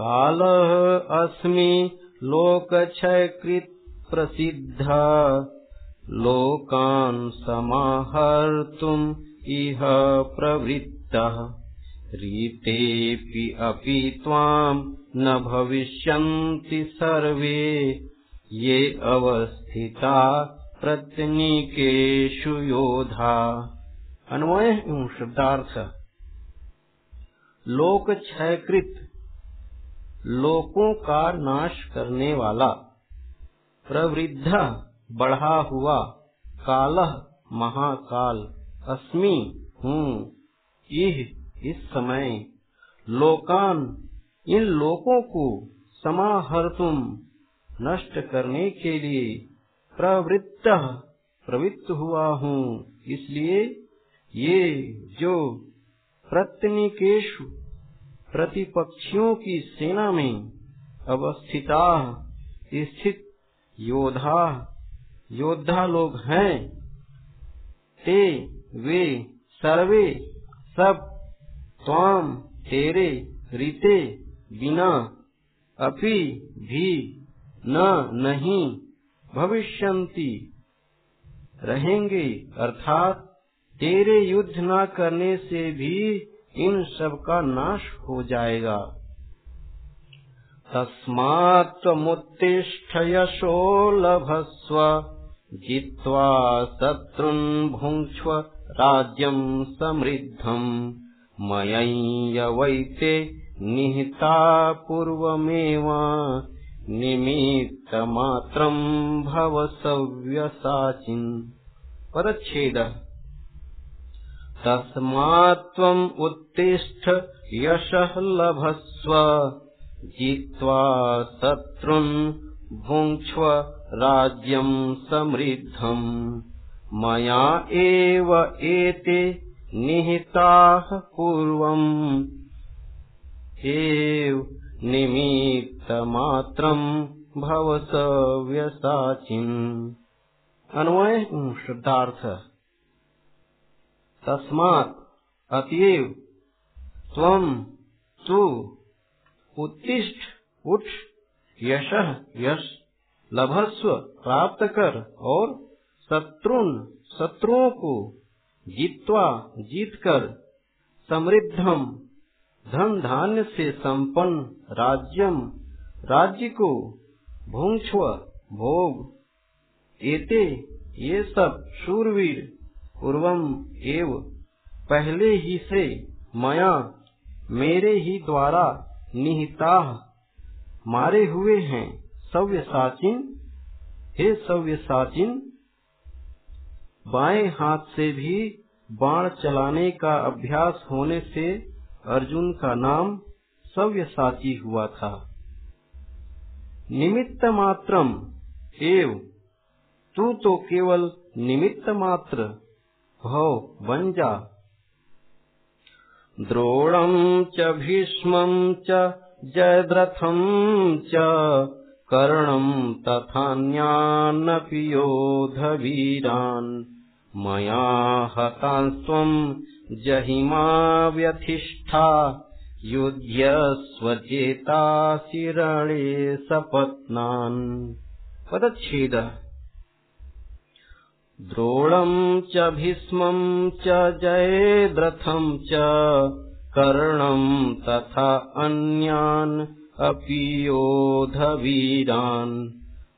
कालः अस्मि लोकक्षयकृत् प्रसिद्ध लोकान् समाहर्तुम् इह प्रवृत्तः। रीतेऽपि अपि त्वाम् न भविष्यन्ति सर्वे। ये अवस्थिता प्रत्यनीकेषु योधा। अन्वय एवं शब्दार्थ। लोक क्षयकृत लोकों का नाश करने वाला। प्रवृद्ध बढ़ा हुआ। कालह महाकाल। अस्मि हूँ। यह इस समय। लोकान, इन लोकों को समाहर तुम नष्ट करने के लिए प्रवृत्त प्रवृत्त हुआ हूँ। इसलिए ये जो प्रत्यनिकेश प्रतिपक्षियों की सेना में अवस्थिता, स्थित योद्धा योद्धा लोग हैं। ते, वे, सर्वे, सब, त्वाम, तेरे, रीते, बिना, अपि भी, न, नहीं भविष्यंती रहेंगे, अर्थात, तेरे युद्ध न करने से भी इन सब का नाश हो जाएगा। तस्मात्त्वमुत्तिष्ठ यशो लभस्व, जित्वा शत्रुन् भुङ्क्ष्व राज्यम् समृद्धम्। मयैयवैते निहिता पूर्वमेव निमित्तमात्रम् भव सव्यसाचिन्। परच्छेदः। तस्मात् त्वम् उत्तिष्ठ यशः लभस्व। जित्वा शत्रुन् भुङ्क्ष्व राज्यम् समृद्धम्। मया एव एते निहिताः पूर्वम्। एव निमित्तमात्रम् भव सव्यसाचिन् अन्वय शुद्धार्थ तस्मात् अतएव त्वम तू उत्तिष्ठ, उठ, यश यश, लभस्व प्राप्त कर और शत्रुन शत्रुओं को जीतवा जीत कर समृद्धम, धन धान्य से संपन्न राज्यम राज्य को भूंक्ष्व भोग। एते ये सब शूरवीर पूर्वम एव, पहले ही से मया मेरे ही द्वारा निहिता मारे हुए हैं। सव्य साचिन, हे सव्य साचिन, बाएँ हाथ से भी बाण चलाने का अभ्यास होने से अर्जुन का नाम सव्य साची हुआ था। निमित्त मात्रम एव, तू तो केवल निमित्त मात्र भव बन जा द्रोणम् च भीष्मम् च जयद्रथम् च कर्णम् तथान्यानपि योधवीरान् मया हतांस्त्वम् जहिमा व्यथिष्ठा युध्यस्वजेतासि रणे सपत्नान्। पदच्छेदः द्रोणम् च भीष्मम् च जयद्रथम् च कर्णम् तथा अन्यान् अपि योधवीरान्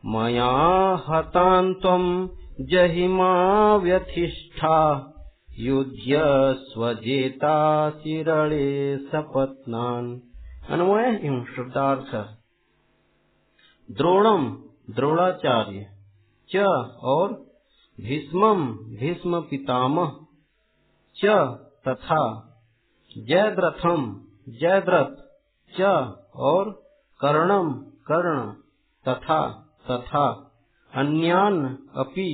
मया हतान् जहिमा व्यथिष्ठा। युध्य स्वजेतासि रणे सपत्नान्। अन्वय एवं शब्दार्थ। द्रोणम द्रोणाचार्य च और भीष्मम भीष्म पितामह च तथा जयद्रथम जयद्रथ च और कर्णम कर्ण तथा तथा अन्यान अपि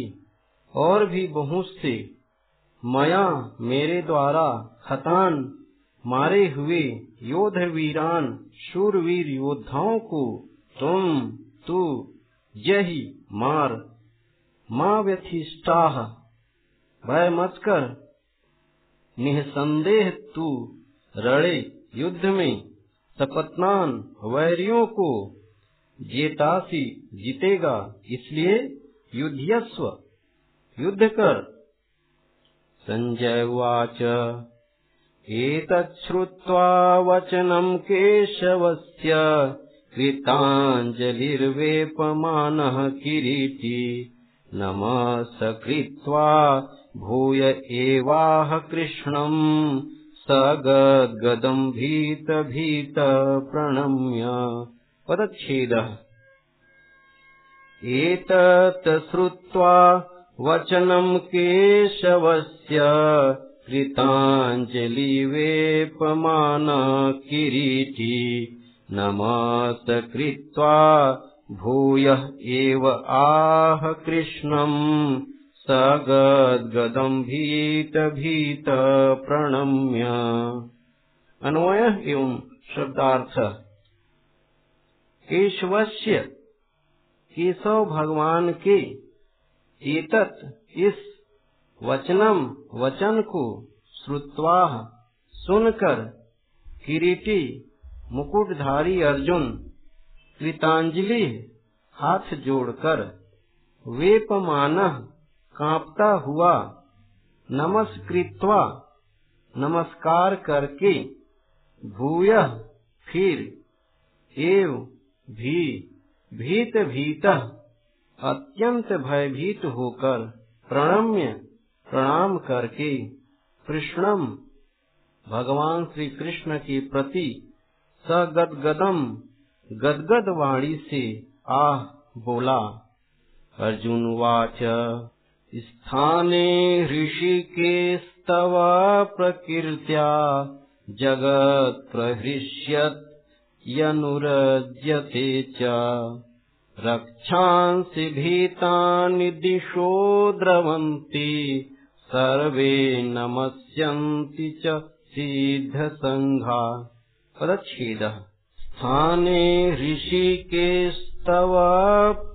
और भी बहुत से मया मेरे द्वारा खतान मारे हुए योद्ध वीरान शूरवीर योद्धाओं को तुम, तू यही मार माँ व्यथिष्ठा भय मत कर। निसंदेह तू रड़े युद्ध में। सपत्नान वैरियों को जेतासी जीतेगा, इसलिए युद्धस्व युद्ध कर। संजय उवाच वचनम् केशवस्य, कृताञ्जलिर्वेपमानः किरीटी। नमस्कृत्वा भूय एवाह कृष्णम् स गद्गदम् भीत भीत प्रणम्य पदच्छेदः। एतत् श्रुत्वा वचनम् केशवस्य कृताञ्जलिवेपमान किरीटी नमस्कृत्वा भूयः एव आह कृष्णम् स गद्गदम् भीत भीत प्रणम्य अन्वय एवं शब्दार्थ। केशवस्य केशव भगवान के एतत् इस वचनम वचन को श्रुत्वा सुनकर किरीटी मुकुटधारी अर्जुन कृतांजलि हाथ जोड़कर वेपमान कांपता हुआ नमस्कृत्वा नमस्कार करके भूय फिर एव भी भीत भीत अत्यंत भयभीत होकर प्रणम्य प्रणाम करके कृष्णम, भगवान श्री कृष्ण के प्रति सगदगदम गदगद वाणी से आह बोला, अर्जुन वाच, स्थाने ऋषिकेस्तव प्रकृत्या जगत् प्रहृष्यत्, यनुरज्यते च। रक्षांसि भीतानि दिशो द्रवन्ति, सर्वे नमस्यन्ति च सिद्धसङ्घा पदच्छेदः। स्थाने ऋषिकेस्तव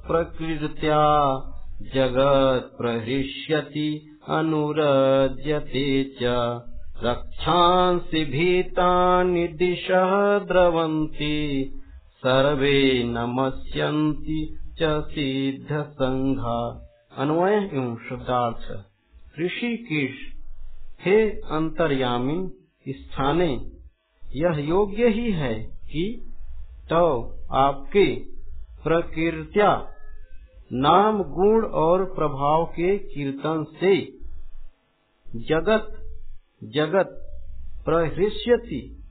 प्रकृत्या जगत्प्रहृष्यति अनुरज्यते च। रक्षांसि भीतानि दिशः द्रवन्ति, सर्वे नमस्यन्ति च सिद्धसङ्घा। अन्वय एवं शब्दार्थ। ऋषिकेश, हे अंतर्यामी स्थाने यह योग्य ही है कि तो आपके प्रकृत्या नाम, गुण और प्रभाव के कीर्तन से जगत जगत प्रहृष्यति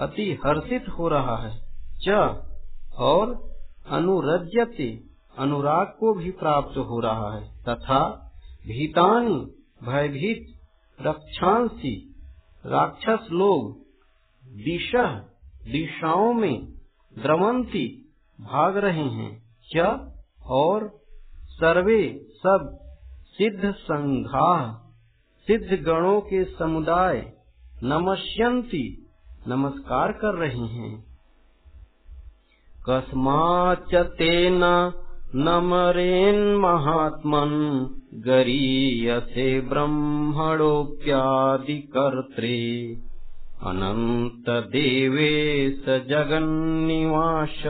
अति हर्षित हो रहा है। च, और अनुरज्यति, अनुराग को भी प्राप्त हो रहा है। तथा भीतानी, भयभीत, रक्षांसी, राक्षस लोग, दिशा, दिशाओं में द्रवंती भाग रहे हैं। क्या और सर्वे सब सिद्ध संघा, सिद्ध गणों के समुदाय नमस्यंती नमस्कार कर रहे हैं। कस्माच तेन नमरेन्महात्मन् गरीयसे ब्रह्मणोऽप्यादिकर्त्रे अनन्तदेवेश जगन्निवास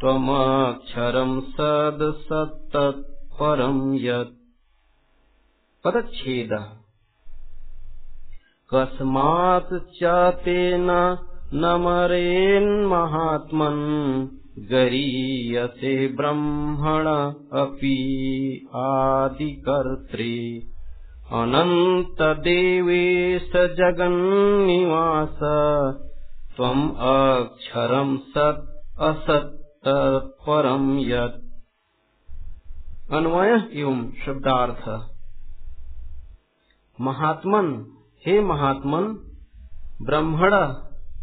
त्वमक्षरम् यत् पदच्छेदः। कस्मात् च तेन नमरेन्महात्मन् गरीयसे ब्रह्मण अपि आदिकर्त्रे अनन्तदेवेश जगन्निवास, त्वम् अक्षरम् सत् असत्तत्परम् यत्। अन्वय एवं शब्दार्थ। महात्मन, हे महात्मन, ब्रह्मण,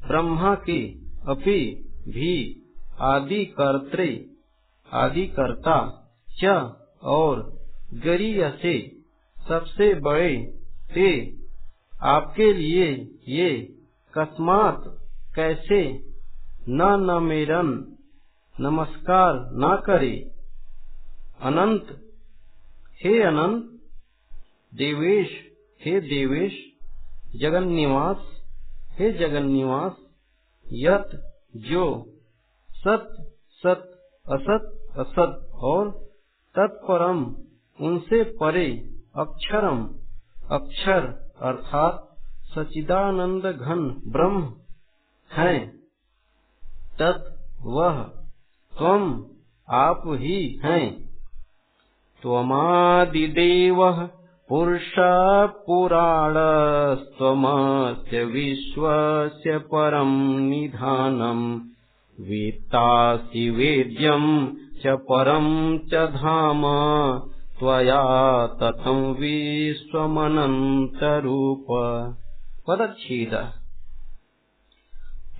ब्रह्मा के, अपि, भी, आदि आदि कर्ता, च, और गरीय से सबसे बड़े ते आपके लिए ये कस्मात कैसे? न न मेरन नमस्कार न करे। अनंत, हे अनंत, देवेश, हे देवेश जगन निवास हे जगन निवास यत, जो, सत सत, असत असत, और तत्परम, उनसे परे। अक्षरम, अक्षर अर्थात सचिदानंद घन ब्रह्म है। तत् वह तम आप ही हैं। त्वमादिदेव पुरुष पुराणस्त्वमस्य विश्वस्य परम् निधानम् वेत्तासि वेद्यम् च परम् च धाम। त्वया तथम् विश्वमनन्तरूप। पदच्छेदः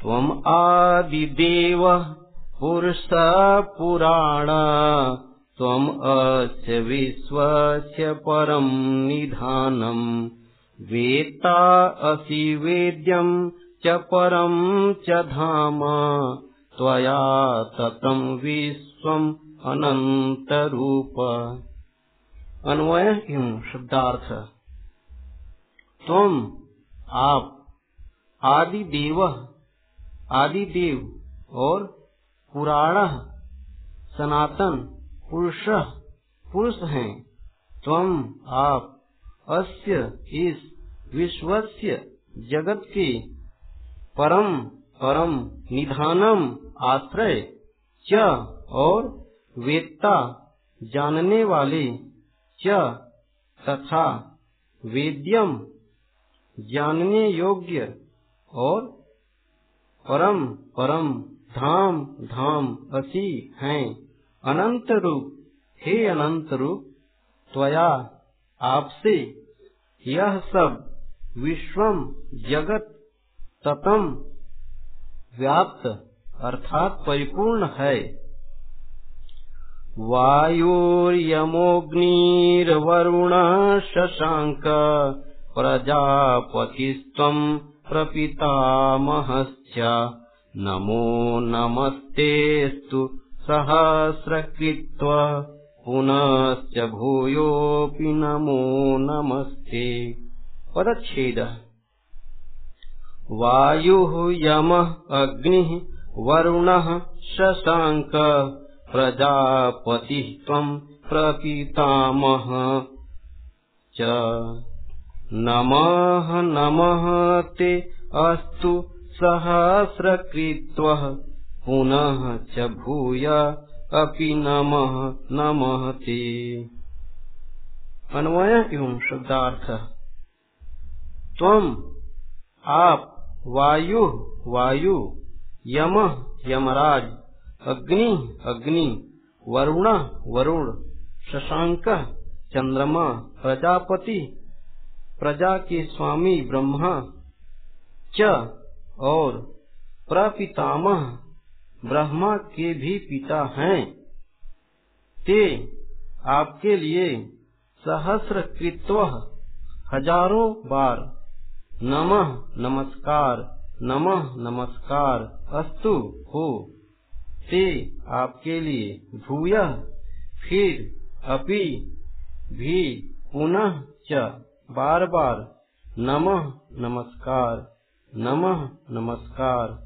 त्वम् आदिदेवः पुरुषपुराण त्वम् अस्य विश्वस्य परम् निधानम् वेत्ता असि वेद्यम् च परम् च धाम। त्वया ततम् विश्वम् अनन्तरूप अन्वय एवं शब्दार्थ। तुम आप आदि देव आदि देव और पुराण, सनातन, पुरुष पुरुष हैं। तुम आप, अस्य, इस, विश्वस्य, जगत के, परम परम, निधानम, आश्रय, च, और वेत्ता, जानने वाले तथा वेद्यम जानने योग्य और परम परम धाम धाम असी हैं। अनंत रूप, हे अनंत रूप, त्वया आपसे यह सब विश्वम जगत ततम व्याप्त अर्थात परिपूर्ण है। वायुर्यमोऽग्निर्वरुण शशाङ्क प्रजापतिस्त्वम् प्रपितामहश्च। नमो नमस्तेऽस्तु सहस्रकृत्व। पुनश्च भूयोऽपि नमो नमस्ते। पदच्छेदः। वायुः यमः अग्निः वरुणः शशाङ्क प्रजापतिः त्वम् प्रपितामह च। नमः नमः ते अस्तु सहस्रकृत्वः। पुनः च भूय अपि नमः नमः ते। अन्वय एवं शब्दार्थ। त्वम आप, वायु वायु, यम, यमराज। अग्नि अग्नि, वरुण वरुण, शशांक, चंद्रमा, प्रजापति, प्रजा के स्वामी ब्रह्मा, च, और प्रपितामह, ब्रह्मा के भी पिता हैं। ते आपके लिए सहस्र कृत्व हज़ारों बार नमः नमस्कार नमः नमस्कार, अस्तु, हो। ते आपके लिए भूय, फिर अपि भी पुनः च बार बार नमः नमस्कार नमः नमस्कार।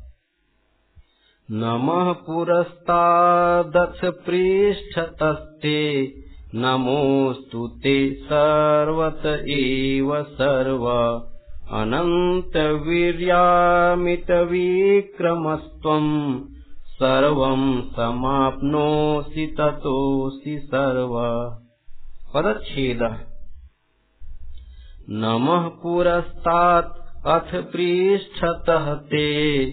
नमः पुरस्तादथ पृष्ठतस्ते नमोऽस्तु ते सर्वत एव सर्व। अनन्तवीर्यामितविक्रमस्त्वम् सर्वम् समाप्नोषि ततोऽसि सर्व। पदच्छेदः। नमः पुरस्तात् अथ पृष्ठतः ते।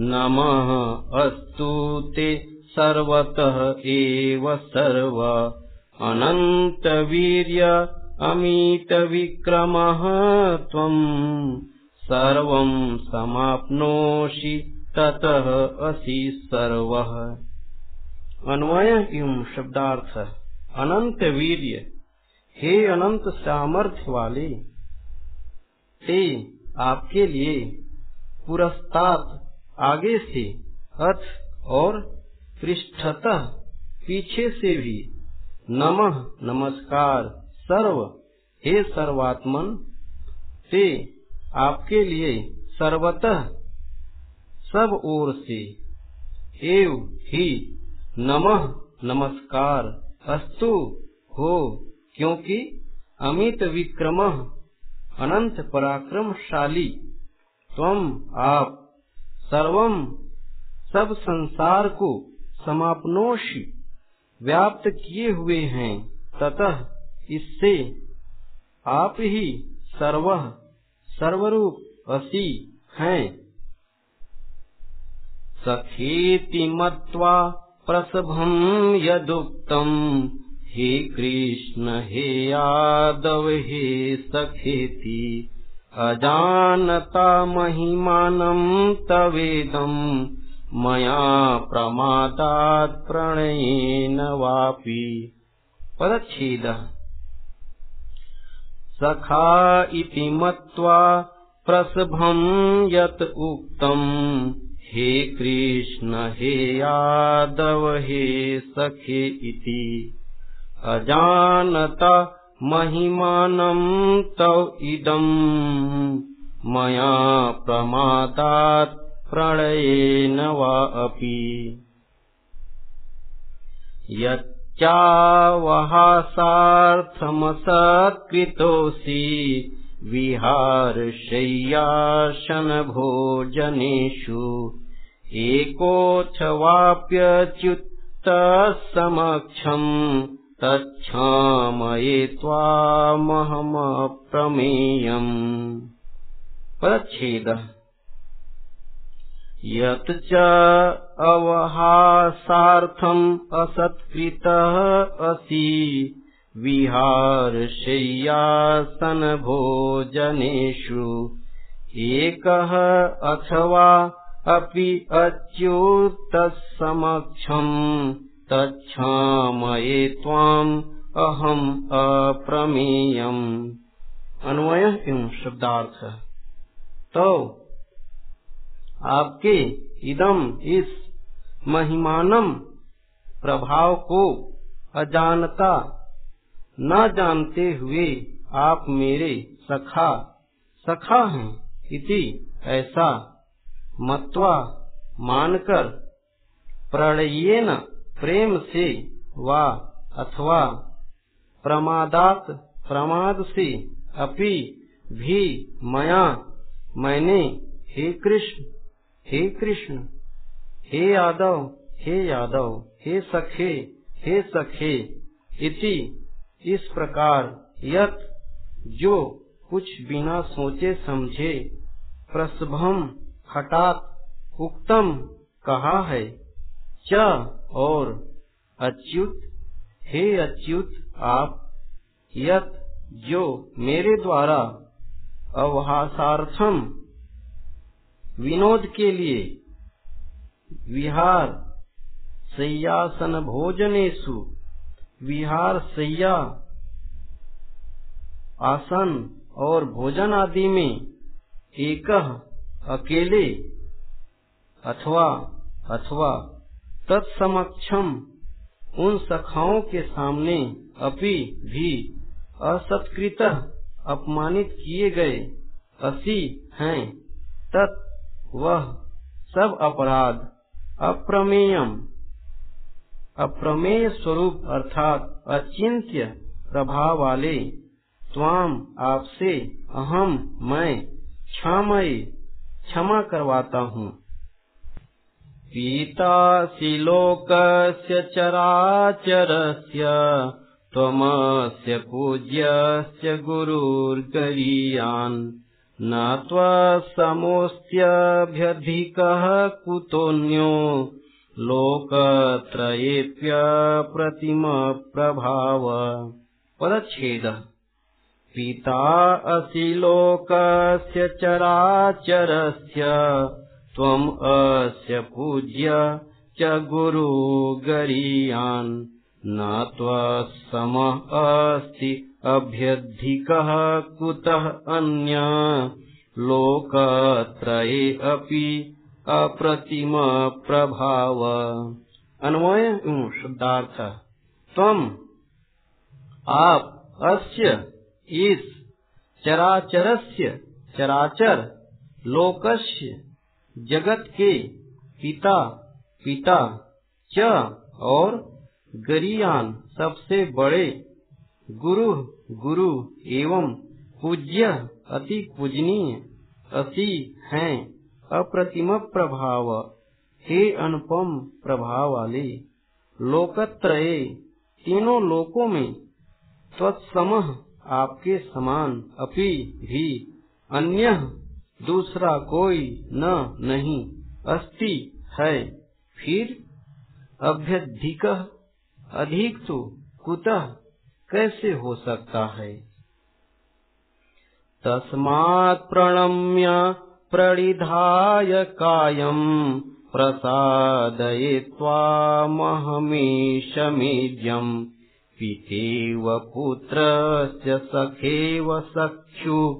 नमः अस्तु ते सर्वतः एव सर्व। अनन्तवीर्य अमितविक्रमः त्वम् सर्वम् समाप्नोषि ततः असि सर्वः। अन्वय एवं शब्दार्थ, अनंत वीर्य, हे अनंत सामर्थ्य वाले ते आपके लिए पुरस्तात आगे से अथ और पृष्ठतः पीछे से भी। नमः, नमस्कार, सर्व, हे सर्वात्मन, ते आपके लिए सर्वतः सब ओर से। एव ही नमः, नमस्कार। अस्तु, हो, क्योंकि अमित विक्रम अनंत पराक्रमशाली। तुम आप सर्वम सब संसार को समापनोषि, व्याप्त किए हुए हैं। ततः इससे आप ही सर्व, सर्वरूप असी हैं। सखेति मत्वा प्रसभम् यदुक्तम् हे कृष्ण हे यादव हे सखेति अजानता महिमानम् तवेदम् मया प्रमादात् प्रणयेन वापि। पदच्छेदः। सखा इति मत्वा प्रसभम् यत् उक्तम् हे कृष्ण हे यादव हे सखे इति। अजानता महिमानम् तव इदम् मया प्रमादात् प्रणयेन वा अपि। यच्चावहासार्थमसत्कृतोऽसि विहारशय्यासनभोजनेषु एकोऽथवाप्यच्युतसमक्षम् तच्छामये त्वामहमप्रमेयम् पदच्छेदः। यत् च अवहासार्थम् असत्कृतः असि विहारशय्यासनभोजनेषु एकः अथवा अपि अच्युतसमक्षम् तच्छामये त्वाम् अहम् अप्रमेयम्। अन्वय एवं शब्दार्थ। तो आपके इदम इस महिमानम प्रभाव को अजानता न जानते हुए आप मेरे सखा सखा हैं इति ऐसा मत्वा मानकर प्रणयेन प्रेम से वा अथवा प्रमादात प्रमाद से अपि भी मया, मैंने हे कृष्ण हे कृष्ण, हे यादव हे यादव, हे सखे हे सखे इति इस प्रकार यत जो कुछ बिना सोचे समझे प्रसभम हठात उक्तम कहा है च और अच्युत, हे अच्युत, आप यत जो मेरे द्वारा अवहासार्थम विनोद के लिए विहार सैयासन भोजनेशु विहार सैया आसन और भोजन आदि में एक अकेले अथवा अथवा तत्समक्षम उन सखाओं के सामने अपि भी असत्कृत अपमानित किए गए असी हैं। तत् वह सब अपराध, अप्रमेयम। अप्रमेय स्वरूप अर्थात अचिंत्य प्रभाव वाले त्वाम आपसे अहम मैं, क्षमय क्षमा करवाता हूँ। पीतासि लोकस्य चराचरस्य त्वमस्य पूज्यस्य गुरुर्गरीयान्। न त्वसमोऽस्त्यभ्यधिकः कुतोऽन्यो लोकत्रयेऽप्यप्रतिमप्रभाव पदच्छेदः। पिता असि लोकस्य चराचरस्य त्वम् अस्य पूज्य च गुरुगरीयान् न त्वत्समः अस्ति अभ्यधिकः कुतः अन्य। लोकत्रये अपि अप्रतिम प्रभाव अन्वय शुद्धार्थ। तम आप अस्य इस चराचरस्य, चराचर लोकस्य, जगत के पिता पिता च और गरियान सबसे बड़े गुरु गुरु एवं पूज्य अति पूजनीय अति हैं। अप्रतिम प्रभाव, हे अनुपम प्रभाव वाले लोकत्रये, तीनों लोकों में तत्सम आपके समान अपि भी। अन्य दूसरा कोई न, नहीं, अस्ति, है। फिर अभ्यधिक अधिक तो कुतः, कैसे हो सकता है? तस्मात् प्रणम्य प्रणिधाय कायम् प्रसादयित्वामहमीशमेज्यम् पितेव पुत्रस्य सखेव सख्यु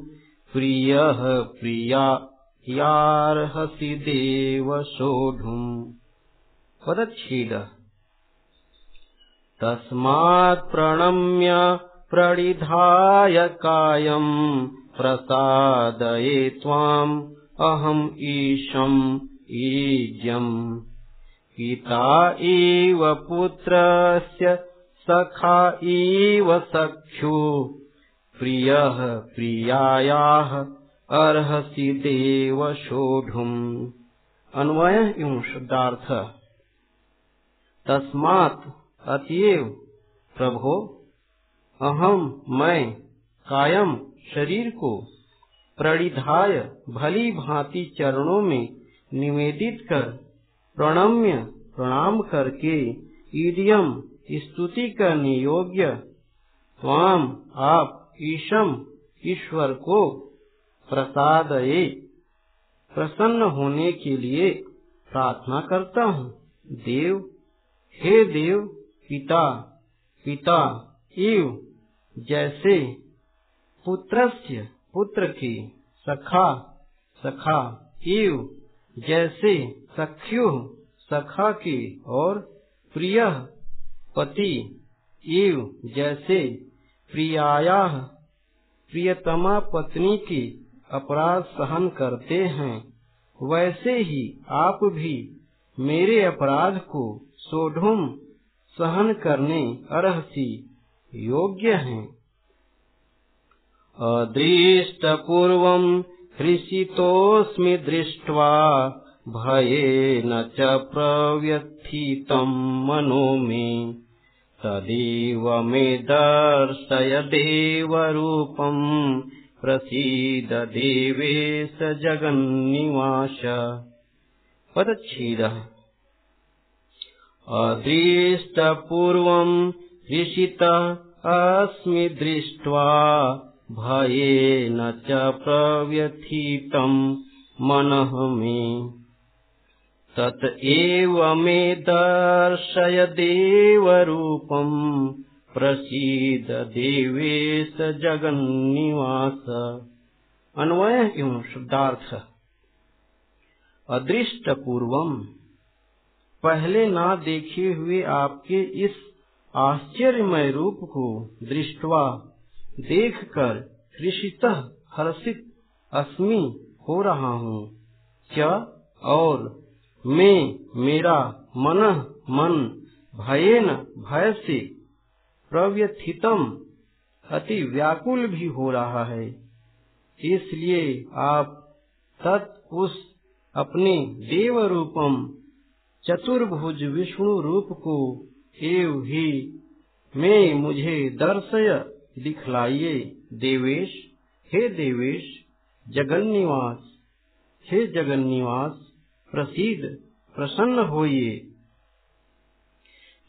प्रियः प्रिया यार्हसि देव सोढुम्। पदच्छेदः। तस्मात् प्रणम्य प्रणिधाय कायम् प्रसादये त्वाम् अहम् ईशम् ईज्यम्। पिता इव पुत्रस्य सखा इव सख्यु। प्रियः प्रियायाः अर्हसि देव शोढुम् अन्वय एवं शुद्धार्थ तस्मात् अतएव प्रभो अहम मैं कायम शरीर को प्रणिधाय भली भांति चरणों में निवेदित कर, प्रणम्य, प्रणाम करके ईडियम स्तुति करने योग्य स्वाम आप ईशम ईश्वर को प्रसाद प्रसन्न होने के लिए प्रार्थना करता हूँ। देव, हे देव, पिता पिता इव जैसे पुत्रस्य, पुत्र की सखा सखा इव जैसे सख्यु, सखा की और प्रिय पति, इव जैसे प्रियाया प्रियतमा पत्नी की अपराध सहन करते हैं, वैसे ही आप भी मेरे अपराध को सोढ़ुम सहन करने अर्हसी योग्य हैं। अदृष्टपूर्वम् हृषितोऽस्मि दृष्ट्वा भयेन च प्रव्यथितम् मनो मे। तदेव मे दर्शय प्रसीद देवेश जगन्निवास। पदच्छेदः। अदृष्टपूर्वम् हृषितः अस्मि दृष्ट्वा भयेन च प्रव्यथितम् मनः मे तत एव मे दर्शय देवरूपम् प्रसीद देवेश जगन्निवास। अन्वय एवं शुद्धार्थ अदृष्ट पूर्वम पहले ना देखे हुए आपके इस आश्चर्यमय रूप को दृष्टवा देखकर हृषित हर्षित, अस्मि हो रहा हूँ। क्या? और मैं मेरा मन मन भयन भय से प्रव्यथितम। अति व्याकुल भी हो रहा है। इसलिए आप तत् उस अपने देव रूपम चतुर्भुज विष्णु रूप को एव ही मैं मुझे दर्शय दिखलाइए। देवेश, हे देवेश जगन निवास हे जगन निवास प्रसिद्ध, प्रसन्न होइए।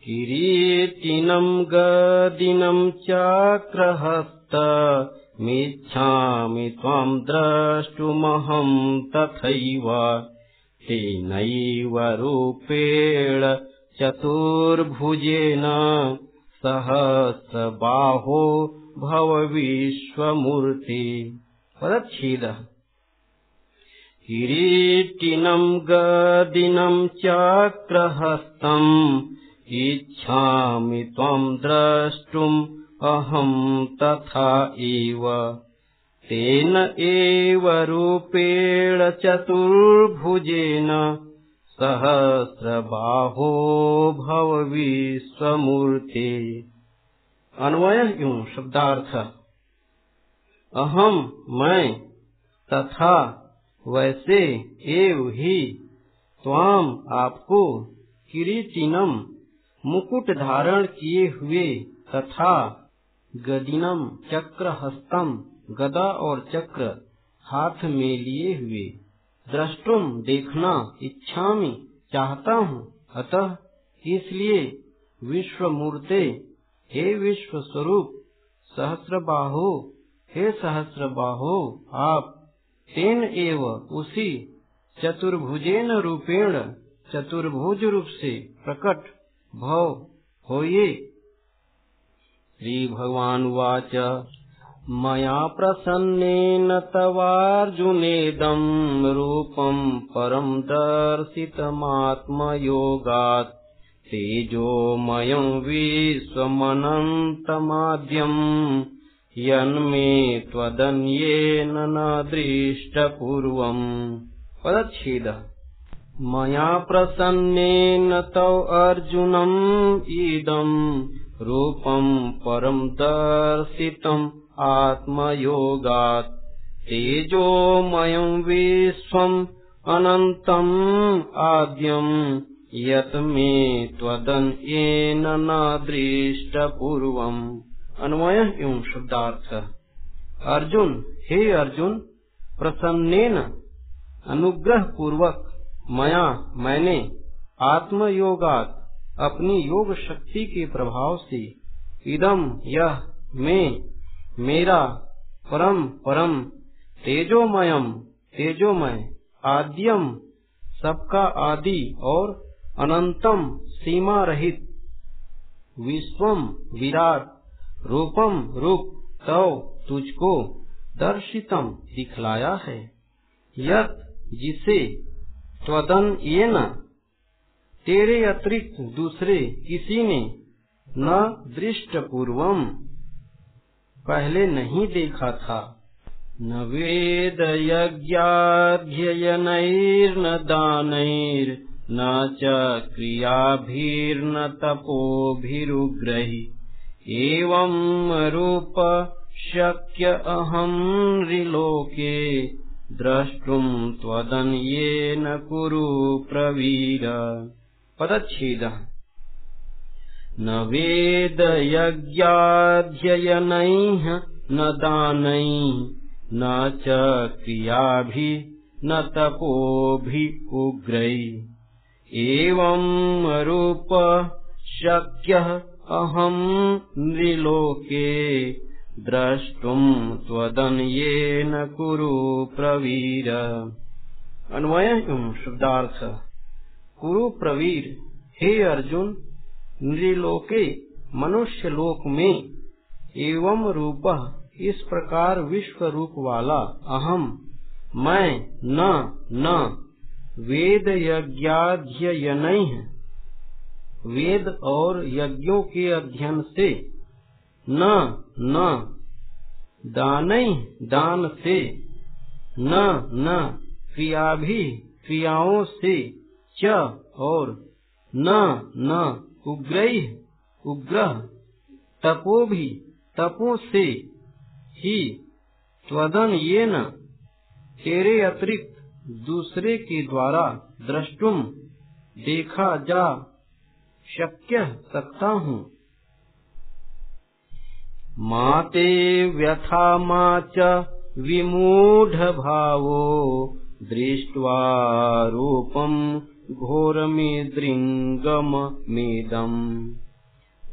किरीटिनं गदिनं चाक्रहस्त, मिच्छामि त्वां द्रष्टुमहं तथैव। तेनैव रूपेण चतुर्भुजेन सहस्रबाहो भव विश्वमूर्ति पदच्छेदः। किरीटिनं गदिनं चक्रहस्तम् इच्छामि त्वं द्रष्टुम् अहं तथा एव तेन एव रूपेण चतुर्भुजेन सहस्रबाहो भव विश्वमूर्ते। अन्वय शब्दार्थ। अहम मैं तथा वैसे एव ही त्वाम आपको किरीटिनम मुकुट धारण किए हुए तथा गदिनम चक्र हस्तम गदा और चक्र हाथ में लिए हुए। द्रष्टुम देखना इच्छा चाहता हूँ। अतः इसलिए विश्व मूर्ते हे विश्व स्वरूप सहस्र बाहो हे सहस्र बाहो आप तेन एव उसी चतुर्भुजेन रूपेण चतुर्भुज रूप से प्रकट भव होये। श्रीभगवानुवाच, मया प्रसन्नेन तवार्जुनेदम् रूपम् परम् दर्शितमात्मयोगात् तेजोमयम् विश्वमनन्तमाद्यम्। यन्मे त्वदन्येन न दृष्टपूर्वम् पदच्छेदः। मया प्रसन्नेन तव अर्जुनम् इदम् रूपम् परम् दर्शितम् आत्मयोगात्। तेजोमयम् विश्वम् अनन्तम् आद्यम् यत् मे त्वदन्येन न दृष्टपूर्वम्। अन्वय एवं शब्दार्थ। अर्जुन, हे अर्जुन प्रसन्न अनुग्रह पूर्वक मया, मैंने आत्मयोगात अपनी योग शक्ति के प्रभाव से इदम यह मैं, मेरा परम परम तेजोमयम तेजोमय आद्यम सबका आदि और अनंतम सीमा रहित विश्वम विराट। रूपम रूप तव तुझको दर्शितम दिखलाया है। यत जिसे त्वदन ये न तेरे अतिरिक्त दूसरे किसी ने न दृष्ट पूर्वम पहले नहीं देखा था। न वेद यज्ञाध्ययनैर्न दानैर न च क्रियाभिर्न तपोभिरुग्रहि। एवं रूप शक्य अहम् त्रिलोके द्रष्टुम् त्वदन्येन कुरु प्रवीर। पदच्छेदः। न वेदयज्ञाध्ययनैः न दानैः न च क्रियाभिः न तपोभिः उग्रैः। एवं रूप शक्यः अहम् नृलोके द्रष्टुम् त्वदन्येन कुरु प्रवीर। अन्वय शुद्धार्थ कुरु प्रवीर, हे अर्जुन, नृलोके मनुष्य लोक में एवं रूप, इस प्रकार विश्व रूप वाला अहम मैं न न वेद यज्ञाध्ययन वेद और यज्ञों के अध्ययन से। न न, दान दान से। न न, क्रिया भी क्रियाओं से। च, और न न, उग्र उग्रह तपो भी तपो से। ही, त्वदन ये न तेरे अतिरिक्त दूसरे के द्वारा द्रष्टुम, देखा जा शक्य सकता हूँ। माते व्यथा मा च विमूढ़ भावो दृष्ट्वा रूपम् घोरमिदृङ्गममिदम्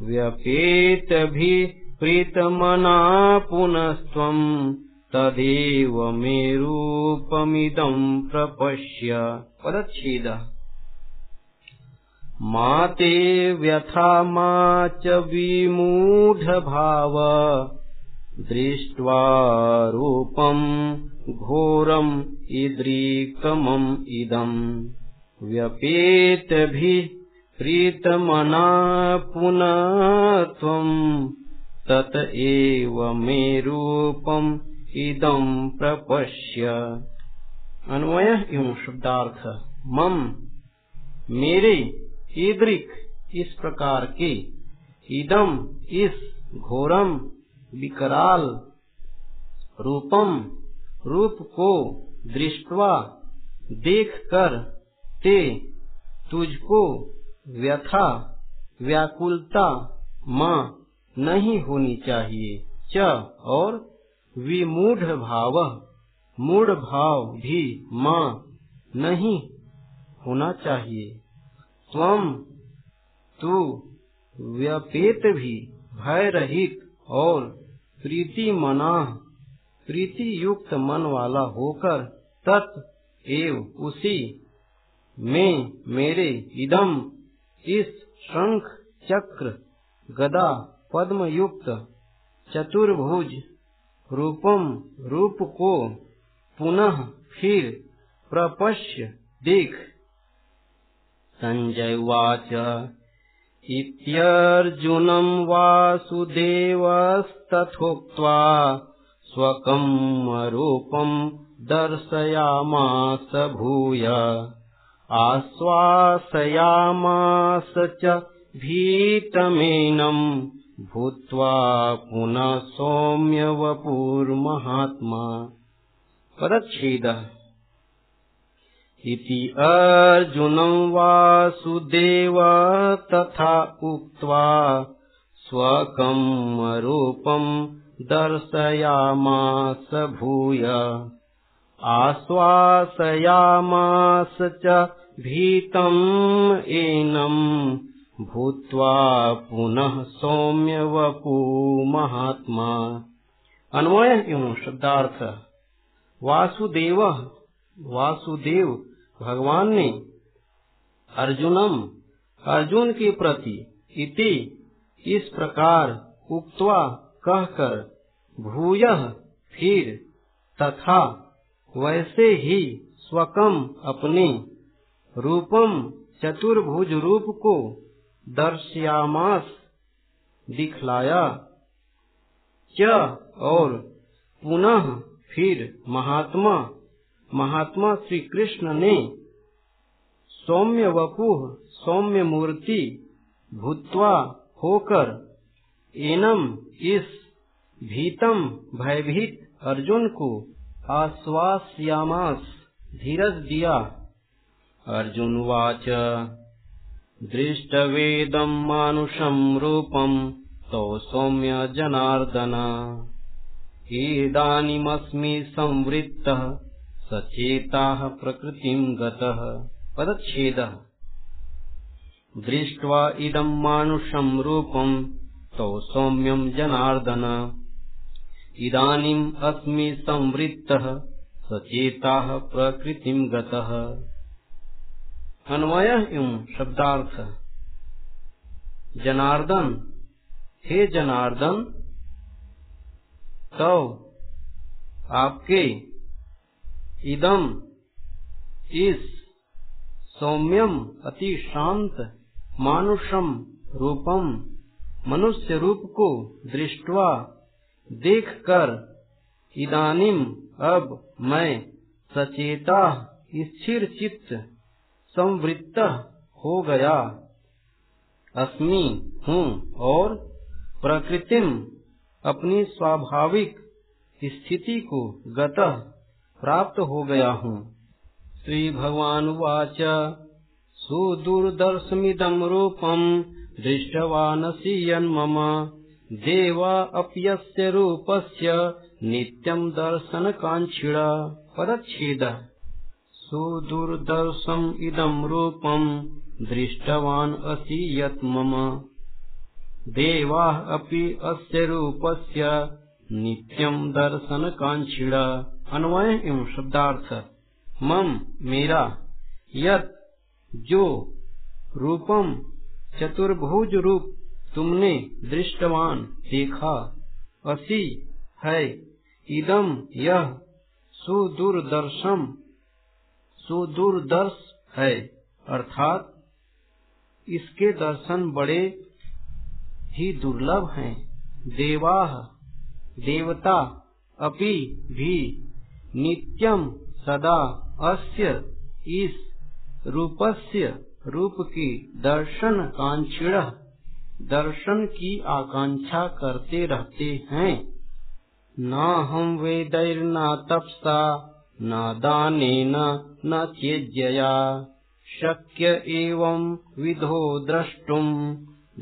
व्यपेतभिः प्रीतमना पुनस्त्वम् तदेव मे रूपमिदम् प्रपश्य। पदच्छेदः। मा ते व्यथा मा च विमूढभाव। दृष्ट्वा रूपम् घोरम् इद्रीकमम् इदम्। व्यपेतभिः प्रीतमना पुनः त्वम् तत एव मे रूपम् इदम् प्रपश्य। अन्वय एवं शब्दार्थ मम मेरे ईदृक, इस प्रकार के। इदम इस घोरम विकराल रूपम रूप को दृष्टवा देख कर ते तुझको व्यथा, व्याकुलता माँ नहीं होनी चाहिए। च और विमूढ़ भाव, मूढ़ भाव भी माँ नहीं होना चाहिए। स्वम तू व्यपेत भी भय रहित और प्रीति मना प्रीति युक्त मन वाला होकर तत् एव उसी में मेरे इदम इस शंख चक्र गदा पद्म युक्त चतुर्भुज रूपम रूप को पुनः फिर प्रपश्य देख संजय वाच इत्यर्जुनम् वासुदेवस्तथोक्त्वा स्वकम् रूपम् दर्शयामास भूय। आश्वासयामास च भीतमेनम् भूत्वा पुनः सौम्य वपुर्महात्मा परच्छेदः इति अर्जुनं वासुदेव तथा उक्त्वा स्वकं रूपं दर्शयामास भूय। आश्वासयामास च भीतम् एनम् भूत्वा पुनः सौम्य वपु महात्मा। अन्वय एवं शब्दार्थ। वासुदेव? वासुदेव भगवान ने अर्जुनम, अर्जुन के प्रति इति, इस प्रकार उक्तवा कहकर, भूय फिर, तथा वैसे ही स्वकम अपने रूपम चतुर्भुज रूप को दर्श्यामास, दिखलाया। च और पुनः फिर महात्मा महात्मा श्री कृष्ण ने सौम्य वपुह सौम्य मूर्ति भूतवा होकर एनम इस भीतम भयभीत अर्जुन को आश्वासयामास धीरज दिया। अर्जुन वाच दृष्टवेदम् मानुषम् रूपम् तौ सौम्य जनार्दन। इदानीमस्मि संवृत्तः। सचेताः प्रकृतिम् गतः। पदच्छेदः। दृष्ट्वा इदम् मानुषम् रूपम् तौ सौम्यम् जनार्दन। इदानीम् अस्मि संवृत्तः, सचेताः प्रकृतिम् गतः। अन्वय एवं शब्दार्थ। जनार्दन। हे जनार्दन तो आपके इदम, इस, सौम्यम अति शांत मानुषम, रूपम मनुष्य रूप को दृष्टवा देखकर, इदानिम अब मैं सचेता स्थिर चित्त संवृत्त हो गया। अस्मि हूँ और प्रकृतिम अपनी स्वाभाविक स्थिति को गत प्राप्त हो गया हूँ। श्री भगवान वाच सुदूरदर्शमिदम रूपम दृष्टवानसी यन्मम देवा अप्यस्य रूपस्य नित्यं दर्शन कांक्षिण पदच्छेद। सुदुर्दर्शम् इदम् रूपम् दृष्टवान् असि यत् मम। देवाः अपि अस्य रूपस्य नित्यम् दर्शनकाङ्क्षिणा। अन्वय एवं शब्दार्थ, मम, मेरा, यत, जो, रूपम चतुर्भुज रूप तुमने दृष्टवान, देखा, असी, है इदम यह सुदूरदर्शम, सुदूरदर्श, है, अर्थात, इसके दर्शन बड़े ही दुर्लभ हैं। देवाह देवता, अपि भी नित्यम सदा अस्य इस रूपस्य रूप की दर्शन कांक्षिण, दर्शन की आकांक्षा करते रहते हैं। न हम वेदैर न तपसा, न दाने न चेज्यया शक्य एवं विधो द्रष्टुम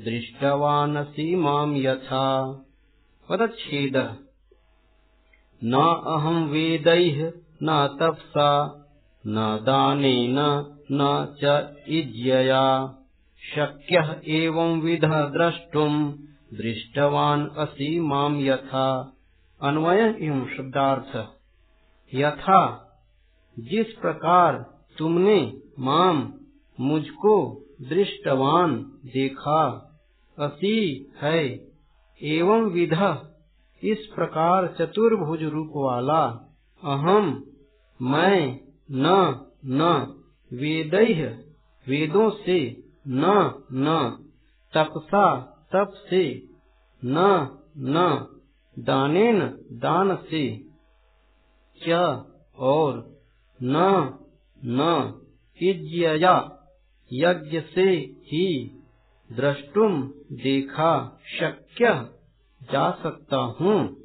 दृष्टवान सीमाम यथा। पदछेद न अहम वेद न तपसा, न दानेन न च शक्यः एवं विध द्रष्टुम दृष्टवान असि माम यथा। अन्वय एवं शब्दार्थ। यथा, जिस प्रकार तुमने माम मुझको दृष्टवान देखा, असी है। एवं विध इस प्रकार चतुर्भुज रूप वाला, अहम, मैं, न न वेद वेदों से, न न, तपसा, तप से, न न, दानेन, दान से, क्या और, न न यज्ञ से ही, द्रष्टुम, देखा, शक्य। जा सकता हूँ।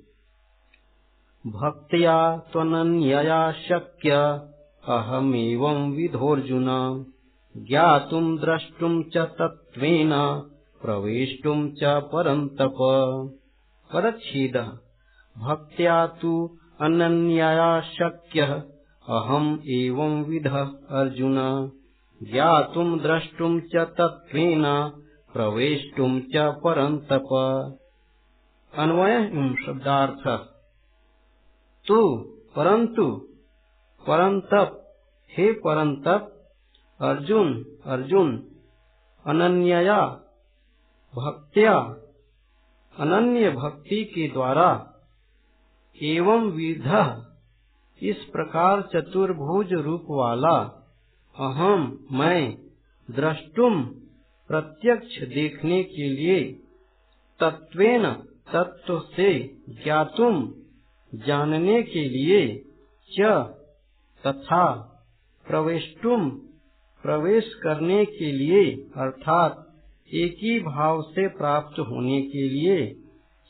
भक्तिया त्वनन्यया शक्य, अहमेवं विधोऽर्जुन। ज्ञातुम् द्रष्टुम् च तत्त्वेन प्रवेष्टुम् च परन्तप। पदच्छेदः भक्त्या तु अनन्यया शक्यः, अहम् एवं विधः अर्जुन। ज्ञातुम् द्रष्टुम् च तत्त्वेन प्रवेष्टुम् च परन्तप। अन्वय शब्दार्थ। तु, परन्तु परंतप हे परंतप अर्जुन अर्जुन अनन्या भक्त्या अनन्य भक्ति के द्वारा, एवं विध, इस प्रकार चतुर्भुज रूप वाला अहम मैं द्रष्टुम प्रत्यक्ष देखने के लिए तत्वेन तत्व से ज्ञातुम जानने के लिए च तथा प्रवेशुम प्रवेश करने के लिए, अर्थात एक ही भाव से प्राप्त होने के लिए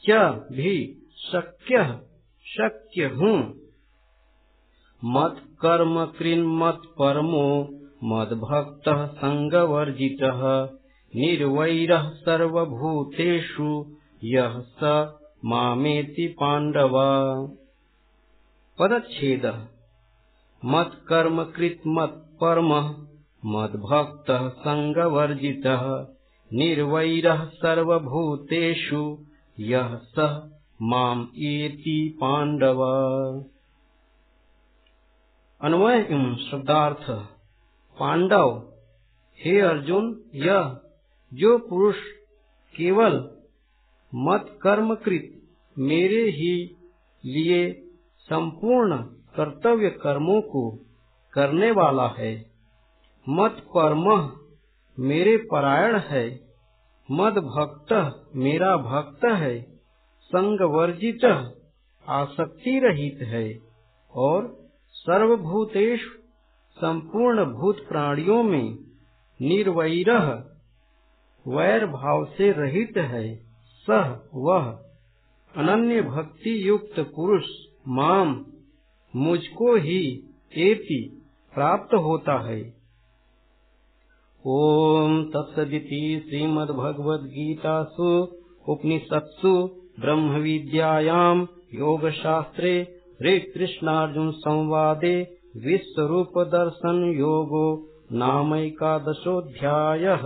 क्या भी शक्य शक्य हूँ। मत कर्म कृन मत परमो, मद भक्त संग वर्जित निर्वैर सर्वभूतेषु यह स मामेति मत कर्म कृत मत परम मद भक्त संग वर्जित निर्वैर सर्वभूतेषु यह सह माम एति पांडव अन्वय शब्दार्थ पांडव हे अर्जुन यह जो पुरुष केवल मत कर्म कृत। मेरे ही लिए संपूर्ण कर्तव्य कर्मों को करने वाला है। मत परम मेरे परायण है। मद भक्त मेरा भक्त है। संग वर्जित आसक्ति रहित है। और सर्वभूतेश संपूर्ण भूत प्राणियों में निर्वैर वैर भाव से रहित है। सह वह अनन्य भक्ति युक्त पुरुष माम मुझको ही एति प्राप्त होता है। ओम तत्सदिति श्रीमद्भगवद्गीतासु उपनिषत्सु ब्रह्म विद्यायाम योग शास्त्रे श्री कृष्णार्जुन संवादे विश्वरूपदर्शनयोगो नामैकादशोऽध्यायः।